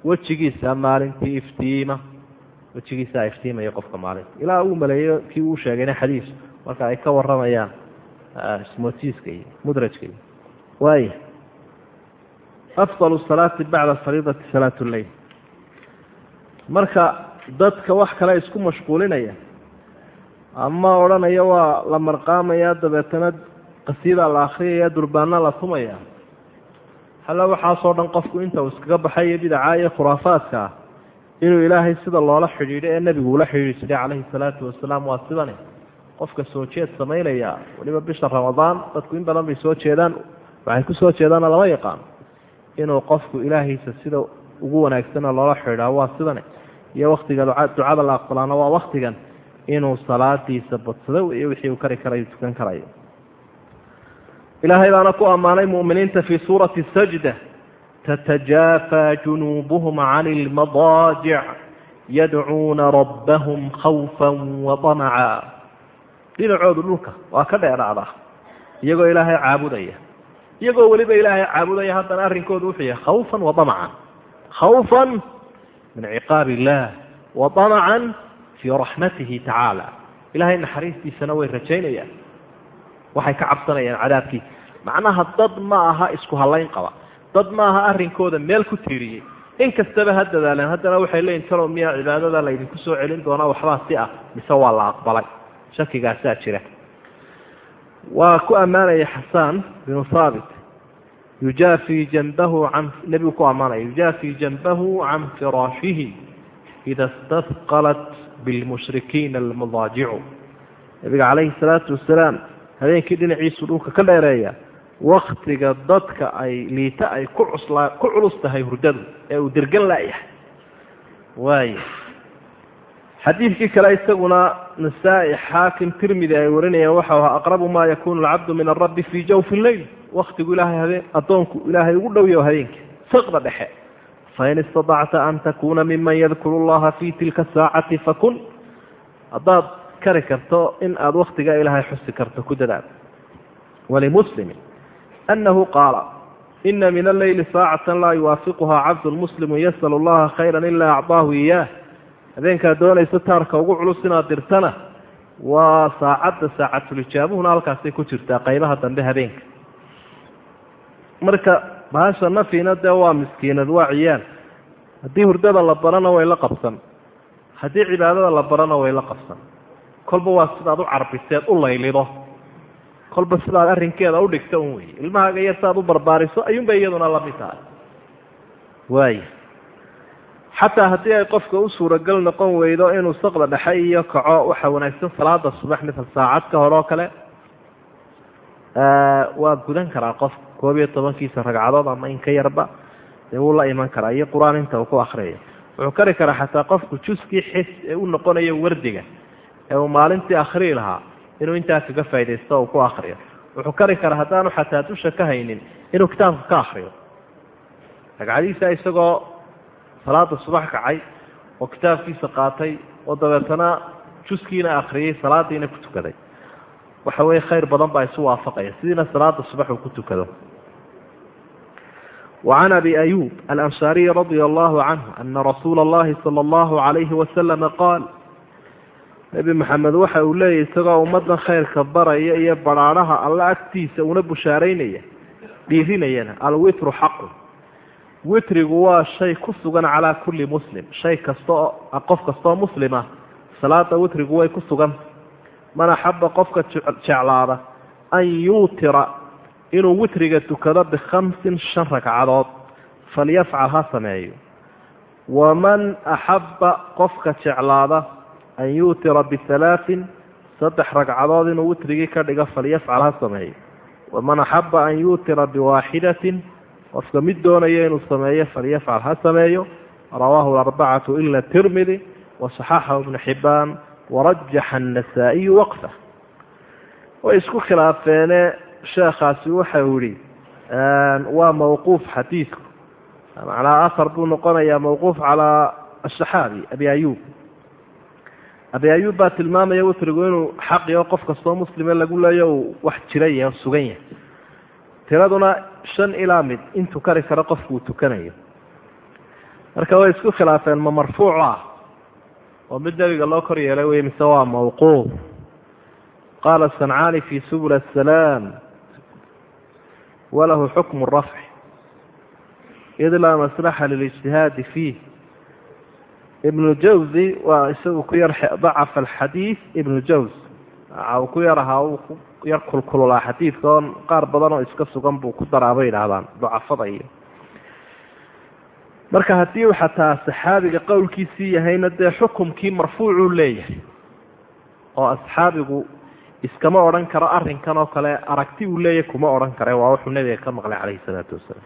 wejigiisa maalintii iftiima. Wejigiisaa iftiimaya qofka maalinta ilaa uu maleeyo kii uu sheegayna xadiis marka ay ka waramayaan smotiska iyo mudrajka iyo. Waaya afdal salaati bacda fariidati salaat lleil marka dadka wax kale isku mashquulinaya. Ama odhanaya waa la marqaamaya dabeetana qasiidaa la akriyaya durbaana la tumaya halla waxaasoo dhan qofku inta uu iskaga baxayo bidaca iyo khuraafaadka ah inuu ilaahay sida loola xidhiidho ee nebigu ula xidhiidhi jiray calayhi salaatu wasalaam waa sidani qofka soo jeed samaynaya weliba bisha ramadaan dadku in badan bay soo jeedaan waxay ku soo jeedaana lama yaqaano inuu qofku ilaahiisa sida ugu wanaagsana loola xidhiidhaa waa sidani iyo waktiga ducada la aqbalaana waa waktigan inuu salaadiisa badsado iyo wixii uu kari karayo tukan karayo. Ilaahay baana ku ammaanay mu'miniinta fii suurati sajda tatajaafaa junuubuhum cani ilmadaajic yadcuuna rabbahum khawfan waطamaca dhinacoodu dhulka waa ka dheeraada iyagoo ilaahay caabudaya. Iyagoo weliba ilaahay caabudaya haddana arrinkoodu wuxuu yahay khawfan waطamacan khawfan min ciqaab illah waطamacan fii raxmatihi tacaala. Ilaahay naxariistiisana way rajaynayaan waxay ka cabsanayaan cadaabkiisa macnaha dad ma aha isku hallayn qaba. Dad ma aha arrinkooda meel ku tiiriyey. In kastaba ha dadaaleen haddana waxay leeyihiin talow miyaa cibaadada laydinku soo celin doonaa waxbaa si ah mise waa la aqbalay. Shakigaasaa jira. Waa ku ammaanaya xasaan binu haabit yujaafii janbahu can nebigu ku ammaanaya yujaafii janbahu can firaashihi ida stafqalat bilmushrikiina almadaajicu nabiga calayhi salaatu wasalaam habeenkii dhinaciisu dhulka ka dheereeya waktiga dadka ay liita ay ku cusla ku culus tahay hurdadu ee uu dergan laayahay waaya xadiidkii kale isaguna nasaa-i xaakim tirmidi ay warinayaan waxau ahaa aqrabu maa yakunu alcabdu min arabbi fii jawfi lleyl waktigu ilaahay addoonku ilaahay ugu dhowyaho habeenkii. Saqda dhexe. Fain istadacta an takuna miman yadkuru llaha fi tilka saacati fakun. Haddaad kari karto in aada waktiga ilaahay xusi karto ku dadaal. Walimuslimi anahu qaala ina min alleyli saacata laa yuwaafiquhaa cabdu muslimu yasal allaha khayra ilaa acdaahu iyaah habeenkaad doonaysa taarka ugu culus inaad dirtana waa saacadda saacatulijaabuhuna halkaasay ku jirtaa qaybaha dambe habeenka marka bahasha nafina dee waa miskiinad waa ciyaal haddii hurdada la barana way la qabsan. Haddii cibaadada la barana way la qabsan. Kolba waa sidaad u carbiseed u laylido. Kolba sidaad arrinkeeda udhigta un wey ilmahaaga yar siaad u barbaariso ayuunbay iyaduna la mid tahay waaya xataa haddii ay qofka u suuragal noqon weydo inuu saqda dhexe iyo kaco waxa wanaagsan salaada subax misal saacad ka hore kale. Waa gudan karaa qof koob iyo tobankiisa ragcadood ama in ka yarba dee wuu la iman karaa. Iyo qur'aan inta uu ku akriyayo wuxuu kari karaa xataa qofku juskii xis ee u noqonayo wardiga ee uu maalintii akrii lahaa inuu intaa kaga faa'idaysto uu ku akriyo wuxuu kari karaa haddaanu xataa dusha ka haynin inuu kitaabka ka akriyo ragcadiisa isagoo salaada subax kacay oo kitaabkiisa qaatay oo dabeetana juskiina akriyey salaadiina ku tukaday. Waxa weeye khayr badan baa isu waafaqaya. Sidiina salaada subax uu ku tukado وعن أبي أيوب الأنصاري رضي الله عنه أن رسول الله صلى الله عليه وسلم قال nebi maxamed waxa uu leeyahy isagoo ummaddan khayrka baraya iyo badhaadhaha alla agtiisa una bushaaraynaya dhiirinayana alwitru xaqun witrigu waa shay ku sugan calaa kulli muslim shay kasta oo qof kastaoo muslima salaada witrigu way ku sugan man axaba qofka jeclaada an yuutira inuu witriga tukado bikhamsin shan ragcadood falyafcal ha sameeyo. Waman axaba qofka jeclaada an yuutira bihalaatin saddex ragcadood inuu witrigii ka dhigo falyafcal ha sameeyo. Waman axaba an yuutira biwaaxidatin qofka mid doonaya inuu sameeyo falyafcal ha sameeyo. Rawaahu arbacatu ila tirmidi wasaxaxahu ibnu xibaan warajaxa annasaa-iyu waqfa way isku khilaafeene sheekhaasi waxa uu yihi waa mawquuf xadiidku. Macnaa ahar buu noqonayaa mawquuf calaa asaxaabi abi ayuub abi ayuub baa tilmaamaya witrigu inuu xaqiyo qof kastoo muslime lagu leeyo uu wax jira yahay oo sugan yahay. Tiraduna shan ilaa mid intuu kari karo qofku uu tukanayo. Marka way isku khilaafeen ma marfuuc ah. Oo mid nebiga loo kor yeelay wey mise waa mawquuf. Qaala sancaani fi subul asalaam walahu xukmu rafci id laa maslaxa lilijtihaadi fiih ibnu jawzi waa isagu ku yar dacafa alxadiid ibnu jawz waxa uu ku yar ahaa uu ku yar kulkululaa xadiidka oon qaar badan oo iska sugan buu ku daraa bay yidhaahdaan dacafada iyo marka haddii uu xataa saxaabiga qowlkiisii yahayna iskama odhan karo arrinkan oo kale aragti uu leeyahay kuma odhan kare waa wuxuu nebiga ka maqlay calayhi salaatu wasalaam.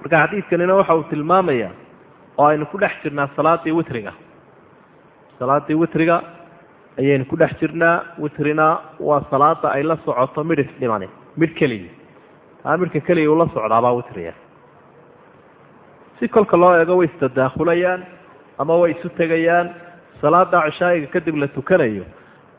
Marka xadiidkanina waxa uu tilmaamaya oo aynu ku dhex jirnaa salaadii witriga. Salaadii witriga ayaynu ku dhex jirnaa witrina waa salaada ay la socoto midhif dhimani midh keliya. Taa midhka keliya uu la socdaabaa witriga. Si kolka loo eego way istadaakulayaan ama way isu tegayaan salaada cishaa'iga kadib la tukanayo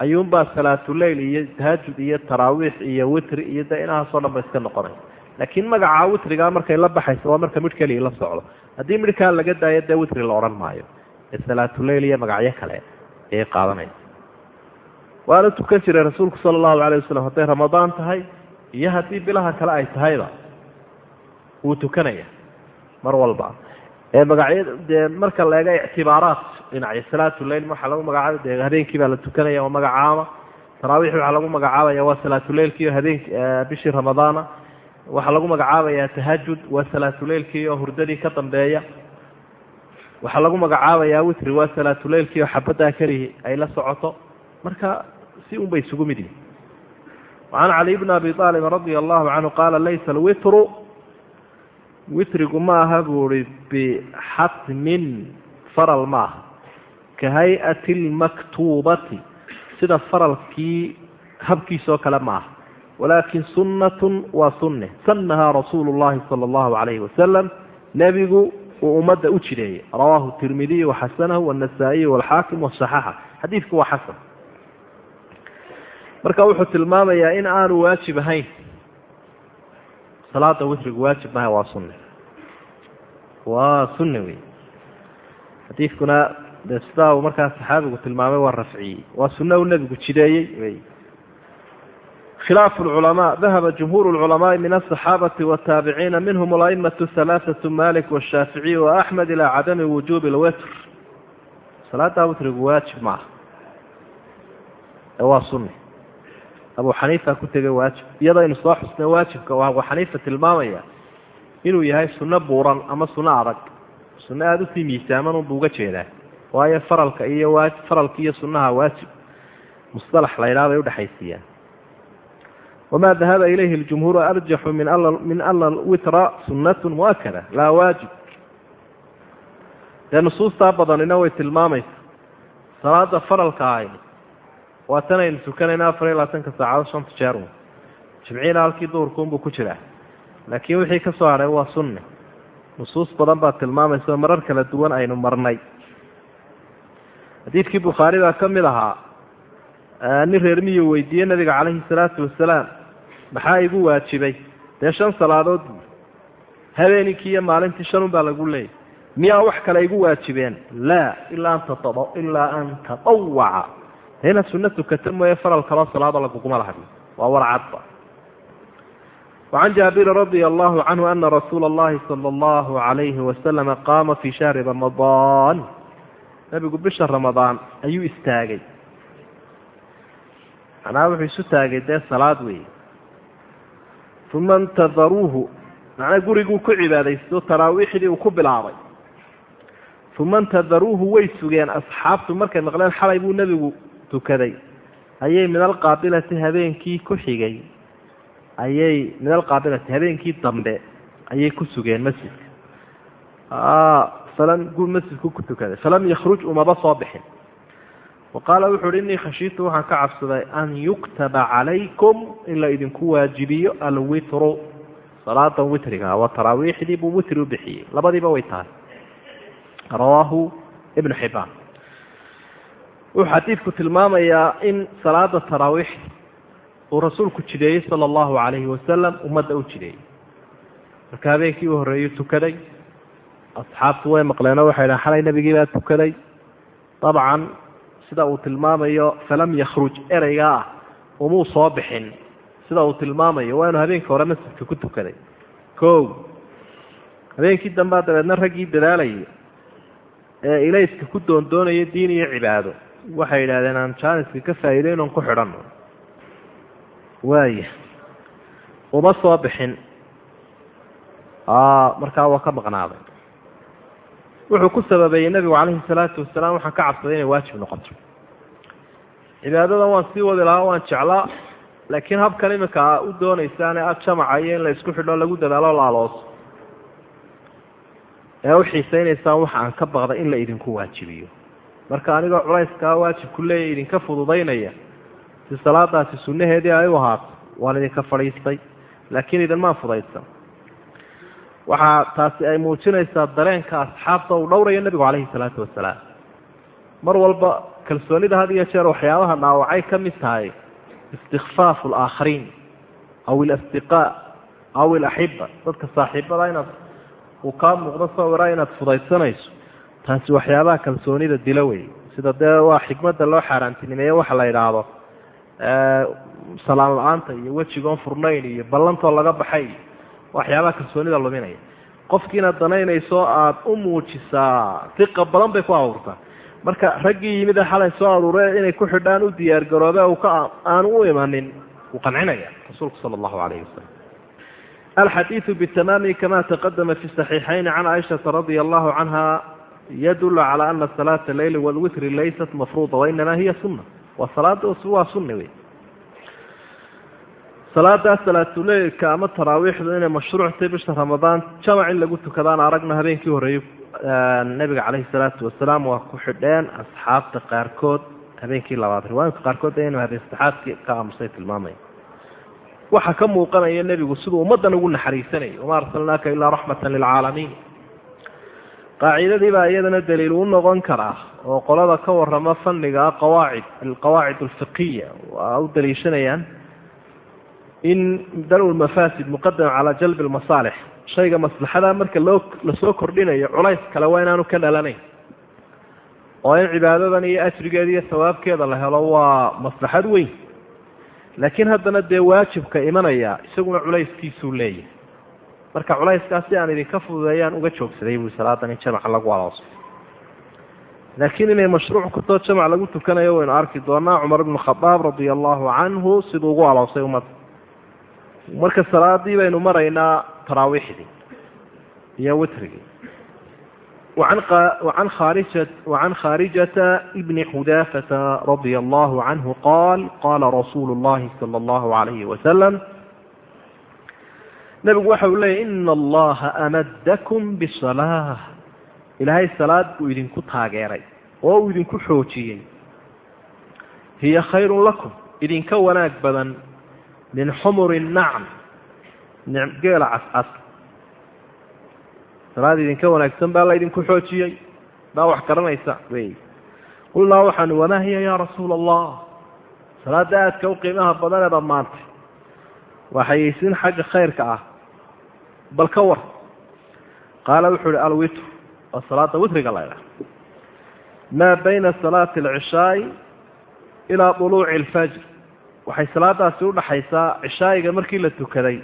ayuunbaa salaatuleyl iyo tahajud iyo taraawiix iyo witri iyo de inahaasoo dhan ba iska noqonay. Laakiin magaca witrigaa markay la baxayso waa marka midh keliya la socdo. Haddii midhkaa laga daayo dee witri la odhan maayo ee salaatuleyl iyo magacyo kale ayay qaadanaysa. Waana tukan jiray rasuulku sala allahu calayh wasalam hadday ramadaan tahay iyo haddii bilaha kale ay tahayba wuu tukanaya mar walba. Ee magacyada dee marka la eega ictibaaraat dhinacyo salaatuleyl waxaa lagu magacaabay dee habeenkii baa la tukanaya oo magacaaba. Taraawiix waxaa lagu magacaabaya waa salaatuleylkii oo habeenki bishii ramadaana waxaa lagu magacaabaya tahajud waa salaatuleylkii oo hurdadii ka dambeeya. Waxaa lagu magacaabayaa witri waa salaatuleylkii oo xabaddaa kelihi ay la socoto. Marka si un bay isugu mid yihiin wacan cali bni abi aalibin radia allahu canhu qaala laysa alwitru. Witrigu ma aha buu ihi bixatmin faral ma ka hay'ati lmaktuubati sida faralkii habkiisoo kale ma aha. Walaakin sunnatun waa sunne. Sannahaa rasuulu llahi sala allahu calayhi wasalam nebigu uu ummadda u jideeyey. Rawaahu tirmidiy waxasanahu wanasaa-iy walxaakim wasaxaxa xadiidku waa xasan. Marka wuxuu tilmaamayaa in aanu waajib ahayn. Salaada witrigu waajib maha waa sunne. Waa sunne wey xadiidkuna dee sidaa uu markaa saxaabigu tilmaamay waa rafciyey. Waa sunne uu nebigu jideeyey khilaafu lculamaa dahaba jumhuuru lculamaai min asaxaabati wataabiciina minhum alaimatu halaaثatu malik washaaficiy waaxmed ilaa cadami wujuubi lwitr salaadaa witrigu waajib maaha ee waa sunne abu xaniifa ku tegay waajib. Iyadaynu soo xusnay waajibka oo abu xaniifa tilmaamaya inuu yahay sunno buuran ama sunno adag sunno aada u sii miisaaman unbuu uga jeedaa waayo faralka iyo faralka iyo sunnaha waajib. Musalax laydhaha bay udhexaysiiyaan wamaa dahaba ilayhi اljumhuuru arjaxu min ana alwitra sunnatu muakada laa waajib. Dee nusuustaa badanina way tilmaamaysa salaada faralka ahy waa tan aynu tukanayna afar iyo labaatanka saacadood shanta jeer un. Jimciina halkii duhurkuunbuu ku jiraa. Laakiin wixii ka soo hadhay waa sunne. Nusuus badan baa tilmaamaysa oo marar kala duwan aynu marnay xadiidkii bukhaarida ka mid ahaa nin reermiyu weydiiye nabiga calayhi salaatu wasalaam maxaa igu waajibay? Dee shan salaadood buui habeenkii iyo maalintii shanun baa lagu leeyay. Miyaa wax kale igu waajibeen? Laa ilaa an tatawaca de inaad sunno tukata mooye faral kaloo salaado laguguma lahadyo waa warcadba wacan jaabiri radia allahu canhu ana rasuula allahi sala allahu alayhi wasalama qaama fii shahri ramadaan nebigu bisha ramadaan ayuu istaagay. Macnaha wuxuu isu taagay dee salaad weeye. Uma intadaruuhu macnaa guriguu ku cibaadaysto taraawiixdii uu ku bilaabay. Uma intadaruuhu way sugeen asxaabtu markay maqleen xalay buu nebigu tukaday. Ayay min alqaabilati habeenkii ku xigay. Ayay min alqaabilati habeenkii dambe ayay ku sugeen masjidka falan masjidku ku tukaday falam yakruj umaba soo bixin. Wa qaala wuxu innii khashiitu waxaan ka cabsaday an yuktaba calaykum in la idinku waajibiyo alwitru. Salaadan witriga waa taraawiixdii buu witri u bixiyey. Labadiiba way tahay. Rawaahu ibnu xibaan wuxuu xadiidku tilmaamayaa in salaada taraawiixda uu rasuulku jideeyey sala allahu calayhi wasalam ummadda u jideeyey. Marka u horreeyuu tukaday asxaabtu way maqleenoo waxay dhahan xalay nebigii baa tukaday dabcan sida uu tilmaamayo falam yakhruj ereyga ah umuu soo bixin. Sida uu tilmaamayo waa inu habeenkii hore masjidka ku tukaday ko habeenkii dambea dabeedna raggii dadaalayay ee ilayska ku doondoonaya diin iyo cibaado. Waxay yidhahdeen aan jaaniska ka faa'iideyn oon ku xidhanno waaya uma soo bixin. Markaa waa ka maqnaaday wuxuu ku sababeeyey nebigu calayhi salaatu wasalaam waxaan ka cabsaday inay waajib noqoto. Cibaadadan waan sii wadi lahaa waan jeclaa laakiin habkan iminka a u doonaysaan ee aada jamaca iyo in la isku xidho lagu dadaalo la alooso ee u xiisaynaysaan waxa aan ka baqday in la idinku waajibiyo. Marka anigoo culayskaa waajibku leeya idinka fududaynaya si salaadaasi sunnaheedii ay u ahaato waan idinka fadhiistay laakiin idinmaan fudaysan waxaa taasi ay muujinaysaa dareenka asxaabta uu dhowrayo nebigu calayhi salaatu wasalaam. Mar walba kalsoonida had iyo jeer waxyaabaha dhaawacay ka mid tahay istikfaafu alaakhariin aw ilasdiqaa aw ilaxiba dadka saaxiibada inaad uu kaa muuqdo sawira inaad fudaysanayso taasi waxyaabaha kalsoonida dilo wey sida dee waa xikmadda loo xaaraantinimeeye waxa la idhaahdo salaan la'aanta iyo wejigoon furnayn iyo ballantoo laga baxay waxyaabaha kalsoonida luminaya. Qofkiina danaynayso aada u muujisaa. Diqa badan bay ku abuurtaa marka raggii yimid ee xalay soo aruure inay ku xidhaan u diyaargaroobe aanu u imanin wuu qancinaya rasuulku sala allahu calayhi wasalam alxadiidu bitamaami kama taqadama fi saxiixayn can caaishata radia allahu canha yadulu cala ana salaata leyli walwitri laysat mafruuda wainama hiya sunna waa salaada waa sunni wey salaadaa salaatuleylka ama taraawiixdu inay mashruuctay bisha ramadaan jamac in lagu tukadaan aragna habeenkii horreeyey nebiga caleyhi salaatu wasalaam waa ku xidheen asxaabta qaarkood habeenkii labaad. Riwaayinka qaarkood inuu habeen saddexaadkii ka aamusay tilmaamaya waxaa ka muuqanaya nebigu siduu ummaddan ugu naxariisanayay wamaa arsalnaaka ilaa raxmatan lilcaalamiin qaacidadii baa iyadana daliil u noqon karaa oo qolada ka warama fanniga qawaacid alqawaacid alfiqiya waa u daliishanayaan in daru lmafaasid muqadam calaa jalbi lmasaalix shayga maslaxada marka loo la soo kordhinayo culays kale waa inaanu ka dhalanayn. Oo in cibaadadan iyo ajrigeeda iyo sawaabkeeda la helo waa maslaxad weyn. Laakiin haddana dee waajibka imanaya isaguna culayskiisuu leeyahay. Marka culayskaas si aan idinka fududeeyaan uga joogsaday bui salaadan in jamaca lagu alooso laakiin inay mashruuc kutoo jamac lagu tukanayo waynu arki doonaa cumar ibnu khadaab radia allahu canhu siduu ugu aloosay ummadda marka salaadii baynu maraynaa taraawiixdii iyo witrigii. Wacan khaarijata bni xudaafata radia allahu canhu qaal qaala rasuulu llahi sala allahu alayhi wasalam nebigu waxa uu leeyay ina allaha amadakum bisalaa ilaahay salaad buu idinku taageeray oo uu idinku xoojiyey. Hiya khayrun lakum idinka wanaag badan min xumuri nacm geela cascas salaad idinka wanaagsan baa la idinku xoojiyey baa wax garanaysa wey qulnaa waxaanu wamaa hiya yaa rasuula allah salaada aadka u qiimaha badanee dhammaantay waa xayeysiin xagga khayrka ah bal ka war. Qaala wuxuu uhi alwitr. Waa salaada witriga la ydhaha maa bayna salaati alcishaai ilaa duluuci alfajr waxay salaadaasi udhaxaysaa cishaa'iga markii la tukaday.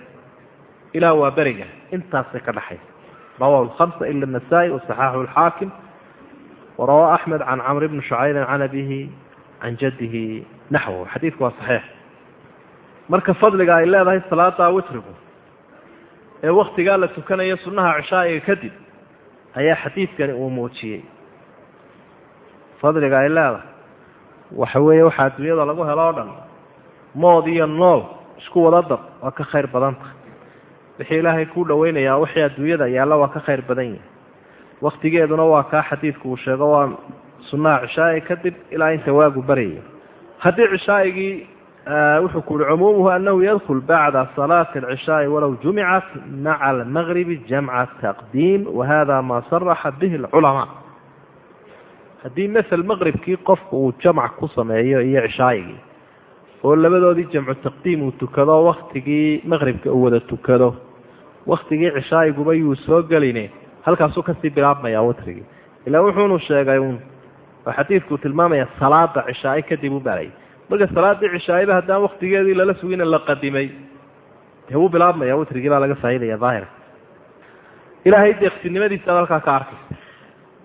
Ilaa waa beriga. Intaasay ka dhaxaysa. Rawahu lhamsa ila nasaa-i wasaxaaxu alxaakim warawaa axmed can camr bni shucayrin can abihi can jaddihi naxwahu xadiidku waa saxiix. Marka fadliga ay leedahay salaada witrigu ee waktigaa la tukanayo sunnaha cishaa'iga kadib ayaa xadiidkani uu muujiyey. Fadliga ay leedahay. Waxa weeye waxaa adduunyada lagu helo o dhan mood iyo nool isku wada dab waa ka khayr badan. Tahay wixii ilaahay kuu dhaweynayaa wixii adduunyada yaalla waa ka khayr badan yahay waktigeeduna waa kaa xadiidku uu sheego waa sunnaha cishaa'i kadib ilaa inta waagu baryayo haddii cishaa'igii wuxuu ku uhi cumuumuhu anahu yadkul bacda salaati alcishaai walow jumicat maca almagribi jamca taqdiim wahada maa saraxa bihi alculamaa. Haddii masel maqribkii qofku uu jamc ku sameeyo iyo cishaayigii oo labadoodii jamcu taqdiim uu tukado waktigii maqribka uu wada tukado waktigii cishaayiguba yuu soo geline halkaasuu ka sii bilaabmaya witrigii ilaa wuxuunu sheegay un oo xadiidkuu tilmaamaya salaada cishaai kadib u balay marka salaadii cishaayiba haddaan waktigeedii lala sugina la qadimay dee wuu bilaabmaya witrigii baa laga faaidaya daahirka ilaahay deeqsinimadiisaad halkaa ka arkaysa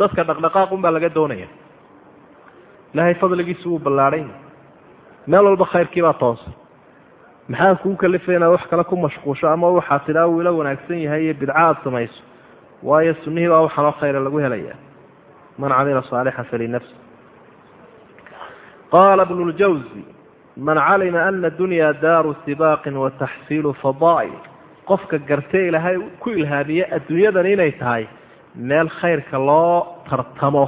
dadka dhaqdhaqaaqun baa laga doonaya. Ilaahay fadligiisu wuu ballaadhay meel walba khayrkiibaa toosa maxaa kuu kalifay inaad wax kale ku mashquusho ama waxaa tidhaa uu ila wanaagsan yahay iyo bidca aad samayso. Waayo sunnihii baa waxaloo khayra lagu helaya man camila saalixan falinafsi qaala bnu ljawzi man calima ana dunya daaru sibaaqin wa taxsiilu fadaa'il qofka gartee ilaahay ku ilhaamiye adduunyadan inay tahay meel khayrka loo tartamo.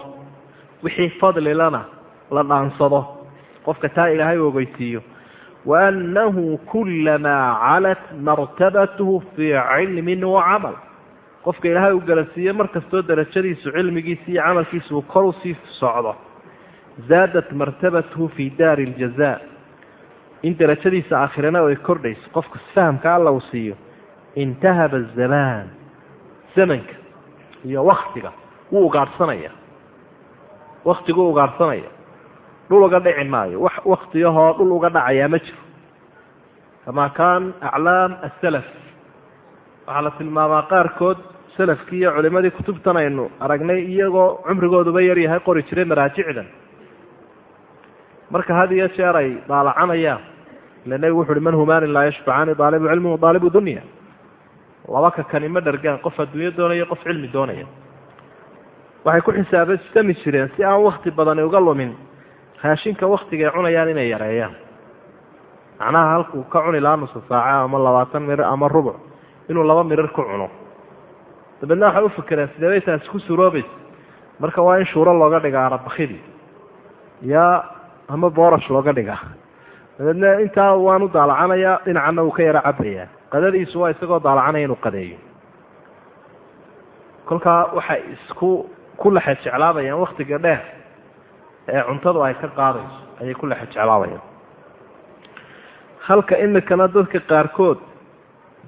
Wixii fadlilana la dhaansado qofka taa ilaahay ogeysiiyo waannahu kulamaa calat martabatuhu fii cilmin wa camal. Qofka ilaahay uu garansiiye markastoo darajadiisu cilmigiisa iyo camalkiisa uu kor u sii socdo. Zaadat martabatuhu fii daari ljaza in darajadiisa aakhirana ay kordhayso qofka fahamka alla uu siiyo. Intahaba zamaan zamanka iyo waktiga wuu ugaadhsanaya. Waktiguu ugaadhsanaya dhul uga dhici maayo. Wax waktiyahoo dhul uga dhacayaa ma jiro. Kamaa kaan aclaam asalaf waxaa la tilmaamaa qaarkood salafkii iyo culimadii kutubtan aynu aragnay iyagoo cumrigooduba yaryahay qori jiray maraajicdan. Marka had iyo jeer ay daalacanayaan ila nebigu wuxu uhi man humaani laa yashfacaani daalibu cilmin wadaalibu dunya. Laba ka kani ma dhargaan qof adduunyo doonaya qof cilmi doonaya. Waxay ku xisaabtami jireen si aan wakti badani uga lumin raashinka waktiga ay cunayaan inay yareeyaan. Macnaha halkuu ka cuni lahaa nusa saaca ama labaatan mirir ama rubuc inuu laba mirir ku cuno. Dabeedna waxay u fikireen sideebay taasi ku suroobaysa marka waa in shuuro looga dhigaa arabakidii yaa ama boorash looga dhigaa. Dabeedna intaa waanu daalacanayaa dhinacana uu ka yaro cabayaa qadadiisu waa isagoo daalacanaya inuu qadeeyo. Kolkaa waxay isku ku lexe jeclaabayaan waktiga dheer ee cuntadu ay ka qaadayso ayay ku lexe jeclaabayaan halka imikana dadka qaarkood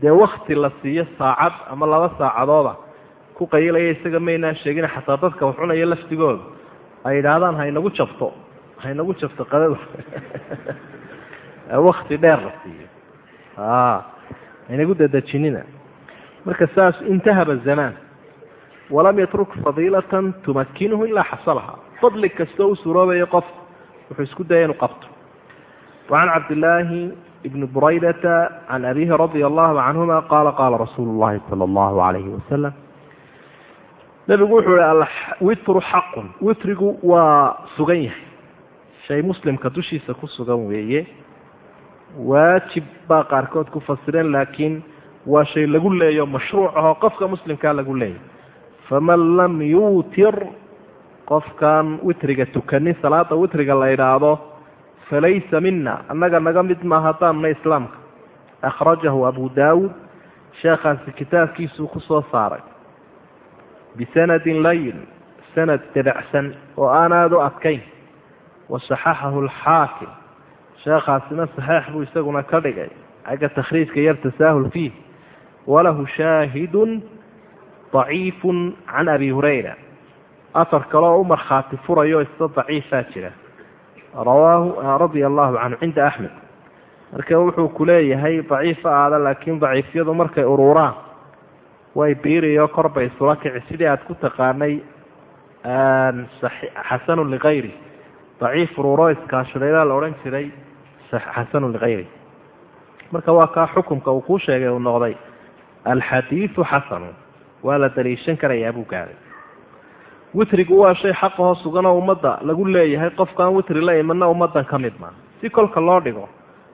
dee wakti la siiyo saacad ama laba saacadooda ku qayilaya isaga maynaan sheegin xataa dadka wax cunaya laftigooda ay yidhaahdaan haynagu jabto haynagu jabto qadada. Wakti dheer la siiyo. Haynagu dadejinina marka saas intahaba zamaan walam yatruk fadiilatan tumakinuhu ilaa xasalaha fadli kastoo u suroobayo qof wuxuu isku daya inuu qabto. Wacan cabdillaahi bni buraydata can abihi radia allahu canhuma qaala qaala rasuulu llahi sala allahu alayhi wasalam nabigu wuxuu ihi witru xaqun witrigu waa sugan yahay. Shay muslimka dushiisa ku sugan weeye. Waajib baa qaarkood ku fasireen laakiin waa shay lagu leeyo mashruuc ahoo qofka muslimkaa lagu leeyahy faman lam yuutir qofkaan witriga tukanin salaada witriga la idhaahdo falaysa mina annaga naga mid maa haddaanna islaamka. Akhrajahu abu daawuud sheekhaasi kitaabkiisuu ku soo saaray. Bisanadin layin sanad debacsan oo aan aada u adkayn wasaxaxahu alxaakim sheekhaasina saxeix buu isaguna ka dhigay. Xagga takhriijka yar tasaahul fiih. Walahu shaahidun daciifun can abi hurayra afar kaleoo u markhaati furayo isla daciifaa jira. Rawaahu radia allahu canhu cinda axmed marka wuxuu ku leeyahay daciifa aada laakiin daciifyadu markay ururaan way biiriyo korbay isula kici sidii aada ku taqaanay xasanu likayri daciif ururo iskaashadaydaa la odhan jiray xasanu likayri marka waa kaa xukumka uu kuu sheegay uu noqday alxadiidu xasanu. Waa la daliishan karayaa buu gaaday witrigu waa shay xaqahoo suganoo ummadda lagu leeyahay qofkaan witri la imanna ummaddan ka mid maa si kolka loo dhigo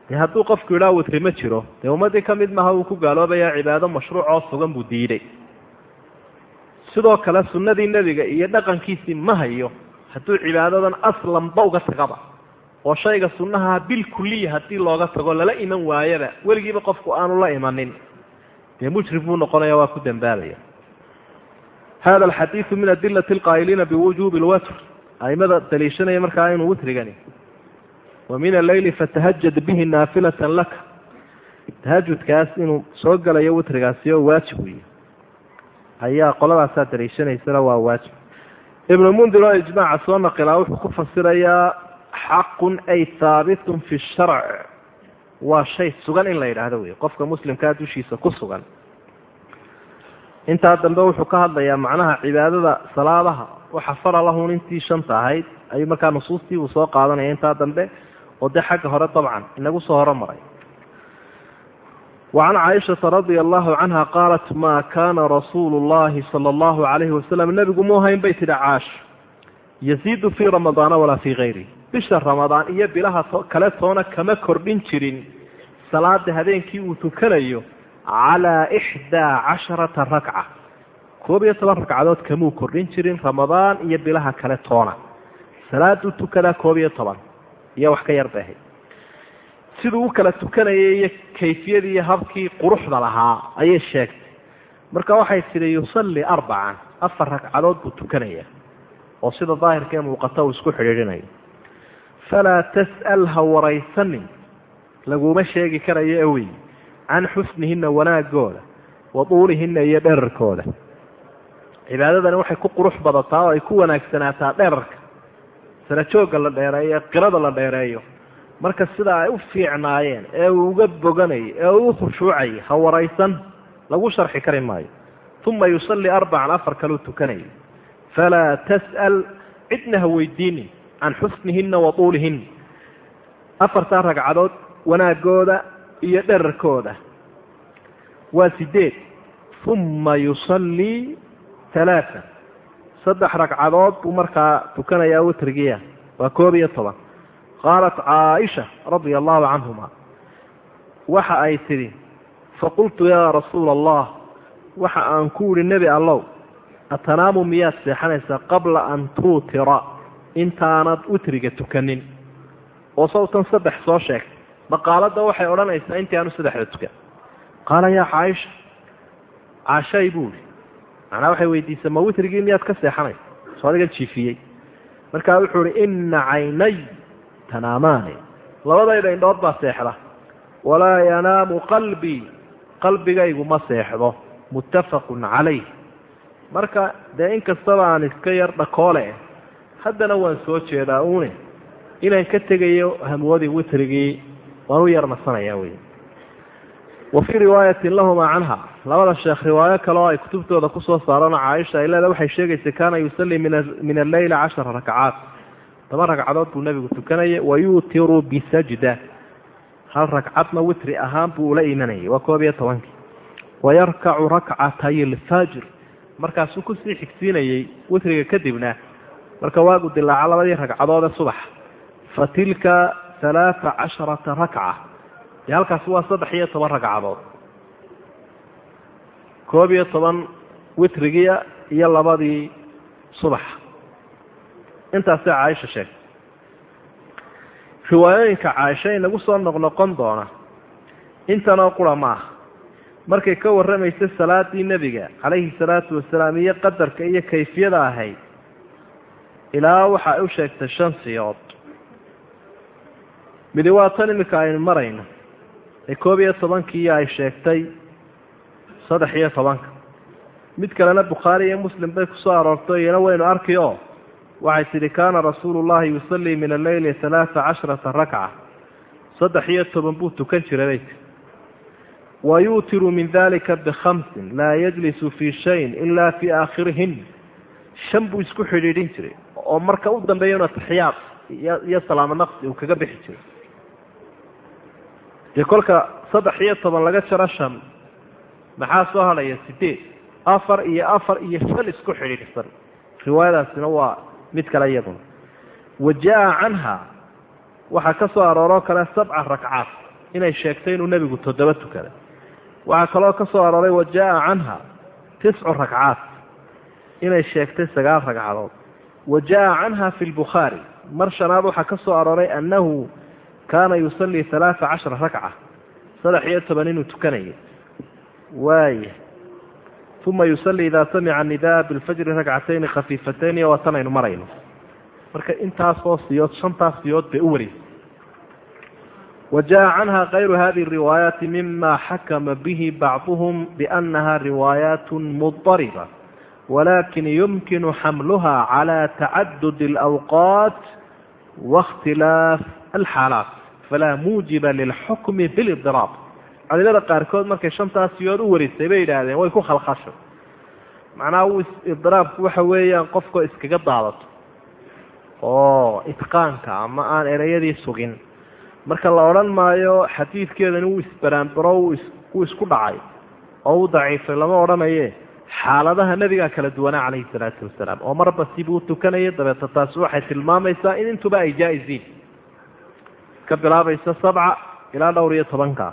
dee hadduu qofku yidhaa witri ma jiro dee ummaddii ka mid maaha uu ku gaaloobayaa cibaado mashruucoo sugan buu diiday. Sidoo kale sunnadii nebiga iyo dhaqankiisii ma hayo hadduu cibaadadan aslanba uga tagaba oo shayga sunnaha bil kuliya haddii looga tago lala iman waayaba weligiiba qofku aanu la imanin dee mujrim buu noqonaya waa ku dambaabaya hada alxadiidu min adilati alqaa'iliina biwujuubi lwatr aimada daliishanaya markaa inuu witrigani wa min alleyli fatahajad bihi naafilatan laka tahajudkaas inuu soo galayo witrigaasi oo waajib weeye ayaa qoladaasaa daliishanaysana waa waajib ibnu mundir oo ijmaaca soo naqilaa wuxuu ku fasirayaa xaqun ay haabitun fi sharc waa shay sugan in la yidhaahdo wey qofka muslimkaa dushiisa ku sugan intaa dambe wuxuu ka hadlayaa macnaha cibaadada salaadaha. Waxa fara lahun intii shanta ahayd ayuu markaa nusuustii uu soo qaadanaya intaa dambe oo dee xagga hore dabcan inagu soo horomaray wacan caaishata radia allahu canha qaalat maa kaana rasuulu llahi sala allahu calayhi wasalam nebigu mu hayn bay tidhi caash yaziidu fii ramadaana walaa fii kayri bisha ramadaan iyo bilaha kale toona kama kordhin jirin. Salaada habeenkii uu tukanayo calaa ixdaa casharata ragca koob iyo toban ragcadood kamuu kordhin jirin ramadaan iyo bilaha kale toona salaaduu tukadaa koob iyo toban iyo wax ka yar bay ahayd siduu u kala tukanayay iyo kayfiyadii iyo habkii quruxda lahaa ayay sheegtay marka waxay tidhi yusallii arbacan afar ragcadood buu tukanaya oo sida daahirkaee muuqata uu isku xidhiidhinayo falaa tas'al ha waraysanin laguma sheegi karayo awey can xusnihina wanaagooda wa duulihina iyo dherarkooda cibaadadani waxay ku qurux badataa oo ay ku wanaagsanaataa dherarka sarajoogga la dheereeyo qirada la dheereeyo marka sidaa ay u fiicnaayeen ee uu uga boganayay ee uu u khushuucayay ha waraysan lagu sharxi kari maayo uma yusallii arbacan afar kaluu tukanayay falaa tas'al cidna ha weydiinin can xusnihina wa tuulihina afartaa ragcadood wanaagooda iyo dherarkooda waa sideed uma yusallii talaata saddex ragcadood buu markaa tukanayaa witrigiya waa koob iyo toban. Qaalat caaisha radia allahu canhuma. Waxa ay tidhi faqultu yaa rasuula allah waxa aan ku idhi nebi allow atanaamu miyaad seexanaysaa qabla an tuutira? Intaanad witriga tukanin. Oo sawtan saddex soo sheegtay maqaaladda waxay odhanaysaa intii aanu saddexda tukan qaala yaa caaisha caashay buu ihi macnaa waxay weydiisay ma witrigii miyaad ka seexanaysa soo adigan jiifiyey. Markaa wuxuu ihi ina caynay tanaamaani labadayda indhood baa seexda. Walaa yanaamu qalbii qalbigaygu ma seexdo. Muttafaqun calayh. Marka dee in kastaba aan iska yar dhakoole haddana waan soo jeedaa uune. Inaan ka tegayo hamwadii witrigii waan u yar nasanayaa wey wa fii riwaayatin lahumaa canha. Labada sheekh riwaayo kale oo ay kutubtooda ku soo saarano caaisha ay leeda waxay sheegaysa kaana yusallii min alleyla cashara rakcaat toban ragcadood buu nebigu tukanayay. Wayuutiru bisajda. Hal ragcadna witri ahaan buu ula imanayay. Waa koob iyo tobankii wayarkacu rakcatay alfajr markaasuu ku sii xigsiinayey witriga kadibna marka waagu dilaaca labadii ragcadoode subax. Fa tilka alaaa casharata rakca dee halkaasi waa saddex iyo toban ragcadood koob iyo toban witrigiya iyo labadii subax intaasay caaisha sheegtay riwaayooyinka caaisha inagu soo noqnoqon doona intanoo qura ma aha markay ka warramaysay salaadii nebiga calayhi salaatu wasalaam iyo qadarka iyo kayfiyada ahayd ilaa waxa ay u sheegtay shan siyood midi waa tan iminka aynu marayno. Ee koob iyo tobankiiyo ay sheegtay saddex iyo tobanka. Mid kalena bukhaari iyo muslim bay ku soo aroorto iyana waynu arki oo waxay tidhi kaana rasuulu llahi yusallii min alleyli halaaa casharata rakca saddex iyo toban buu tukan jiray bay tii wa yuutiru min dalika bikhamsin laa yajlisu fii shayin ilaa fii aakhirihin. Shan buu isku xidhiidhin jiray oo marka u dambeeyana taxiyaad iyo salaamo naqsi uu kaga bixi jiray dee kolka saddex iyo toban laga jaro shan maxaa soo hadhaya sideed afar iyo afar iyo shan isku xidhiidhsan. Riwaayadaasina waa mid kale iyaduna. Wa jaa canha. Waxaa ka soo arooroo kale sabca rakcaad inay sheegtay inuu nebigu toddoba tukaday waxaa kaloo ka soo arooray wa jaa canha. Tiscu rakcaad inay sheegtay sagaal ragcadood. Wa jaa canha fi lbukhaari mar shanaad waxaa ka soo arooray annahu kaana yusallii alaaa cashara rakca saddex iyo toban inuu tukanayay waaya uma yusallii idaa samica nidaa bilfajri rakcatayni khafiifatayni waa tan aynu marayno. Marka intaasoo siyood shantaas siyood bay u wareysay wa jaa canha kayru hadihi riwaayaati mima xakama bihi bacduhum biannaha riwaayaat mudariba walakin yumkinu xamluha cala tacadud alawqaat waاkhtilaaf alxaalaat falaa muujiba lilxukmi bilidiraab culimada qaarkood markay shantaas siyood u warisay bay yidhaahdeen way ku khalkhashay macnaha uu idiraabku waxa weeyaan qofkoo iskaga daadato oo itqaanka ama aan ereyadii sugin marka la odhan maayo xadiidkeedani wuu isbaraanbaro wuu isku dhacay oo u daciifay lama odhanaye xaaladaha nebigaa kala duwanaa calayhi salaatu wasalaam oo marba sibuu tukanaya dabeeta taasi waxay tilmaamaysaa in intuba ay jaa-isiin ka bilaabaysa sabca ilaa dhowr iyo tobanka.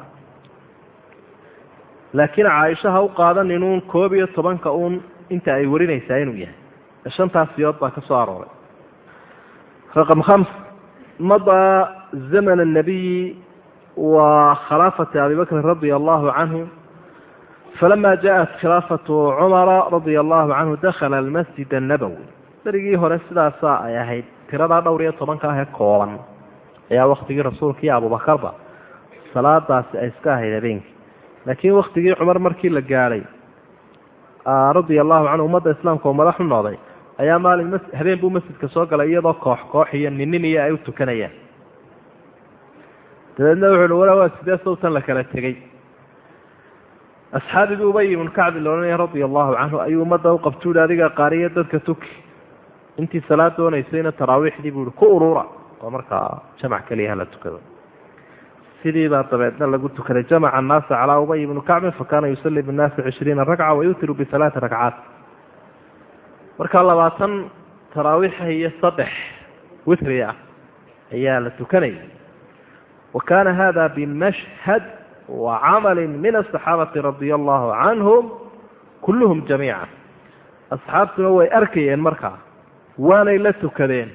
Laakiin caaisha ha u qaadan inuun koob iyo tobanka uun inta ay warinaysaa inuu yahay. Ee shantaas siyood baa ka soo arooray. Raqam khams madaa zaman annabiyi waa khilaafati abi bakrin radia allahu canhu falama jaءat khilaafatu cumara radia allahu canhu dakhala almasjid annabowi berigii hore sidaasaa ay ahayd tiradaa dhowr iyo tobanka ah ee kooban ayaa waktigii rasuulka iyo abubakarba. Salaadaasi ay iska ahayd habeenkii. Laakiin waktigii cumar markii la gaadhay radia allahu canhu ummadda islaamka oo madax u noqday ayaa maalin habeen buu masjidka soo galay iyadoo koox koox iyo ninin iyo ay u tukanayaan. Dabeedna wuxu uhi walaa waa sidee sawtan la kala tegey asxaabigii ubay ibnu kacbi la odhanaya radia allahu canhu ayuu ummadda u qabtuuhi adiga qaariya dadka tuki. Intii salaad doonaysayna taraawiixdii buu ihi ku urura oo markaa jamac keliya hala tukado. Sidii baa dabeedna lagu tukaday jamaca annaasa calaa ubay ibnu kacbin fakana yusalli binnaasi cishriina rakca wayutiru bialaati rakcaat. Markaa labaatan taraawiixa iyo saddex witri ah ayaa la tukanaya wa kaana hada bimashhad wa camali min asaxaabati radia allahu canhum kulluhum jamiica asxaabtuna way arkayeen markaa waanay la tukadeen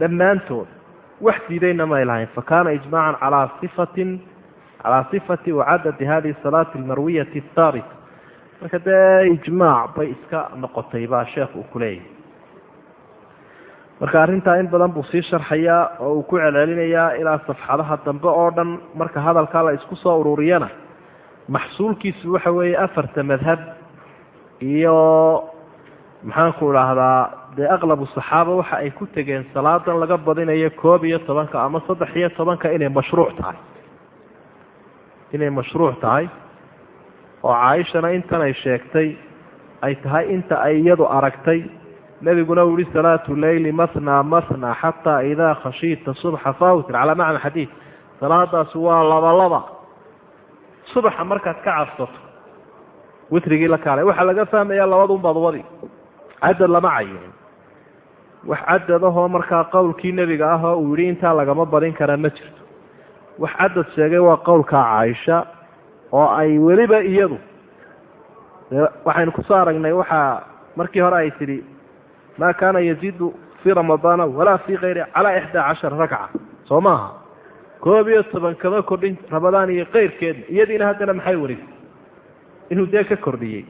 dhammaantood wax diidayna may lahayn fakaana ijmaaca calaa sifatin calaa sifati wacadadi hadihi salaati almarwiyati athaabita marka dee ijmaac bay iska noqotay baa sheekh uu ku leeyahay. Marka arrintaa in badan buu sii sharxayaa oo uu ku celcelinayaa ilaa safxadaha dambe oo dhan. Marka hadalkaa la isku soo ururiyana maxsuulkiisu waxa weeye afarta madhab iyo maxaanku idhaahdaa dee aqlabu saxaaba waxa ay ku tegeen salaadan laga badinayo koob iyo tobanka ama saddex iyo tobanka inay mashruuc tahay. Inay mashruuc tahay oo caaishana intan ay sheegtay ay tahay inta ay iyadu aragtay nebiguna uu salaatu leyli mahna mahna xataa idaa khashiita subxa fawtir. Calaa macna xadiid salaadaasi waa laba laba. Subaxa markaad ka cabsato witrigii la kaalay. Waxaa laga fahmayaa labadunbaad wadi. Cadad lama cayinin wax cadadahoo markaa qowlkii nebiga ah oo uu yihi intaa lagama badin karaa ma jirto. Wax cadad sheegay waa qowlkaa caaisha oo ay weliba iyadu waxaynu ku soo aragnay waxaa markii hore ay tidhi maa kaana yaziidu fii ramadaana walaa fii kayri calaa ixdaa cashara rakca. Soo maaha koob iyo toban kama kordhin ramadaan iyo keyrkeedna iyadiina haddana maxay warisay inuu dee ka kordhiyey?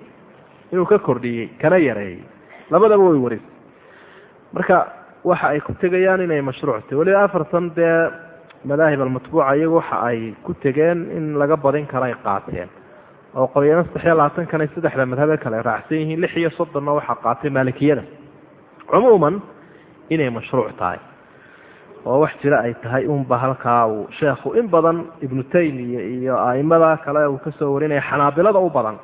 Inuu ka kordhiyey kana yareeyey. Labadaba way warisay marka waxa ay ku tegayaan inay mashruuc tahy weliba afartan dee madaahib almatbuuca iyagu waxa ay ku tegeen in laga badin karo ay qaateen. Oo qolyana saddex iyo labaatankan ay saddexda madhabe kale raacsan yihiin lix iyo soddonna waxaa qaatay maalikiyada. Cumuuman inay mashruuc tahay. Oo wax jira ay tahay unba halkaa uu sheekhu in badan ibnu taymiya iyo aimada kale uu ka soo warinaya xanaabilada u badan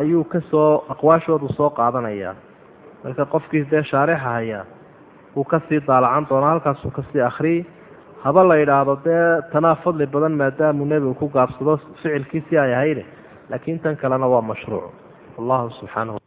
ayuu ka soo aqwaashoodu soo qaadanaya marka qofkii dee shaarixa hayaa wuu ka sii daalacan doonaa halkaasuu ka sii akriyi haba la yidhaahdo dee tanaa fadli badan maadaamuu nebigu ku gaabsado ficilkiisii ay ahayde laakiin tan kalena waa mashruuc. Wallahu subxaanahu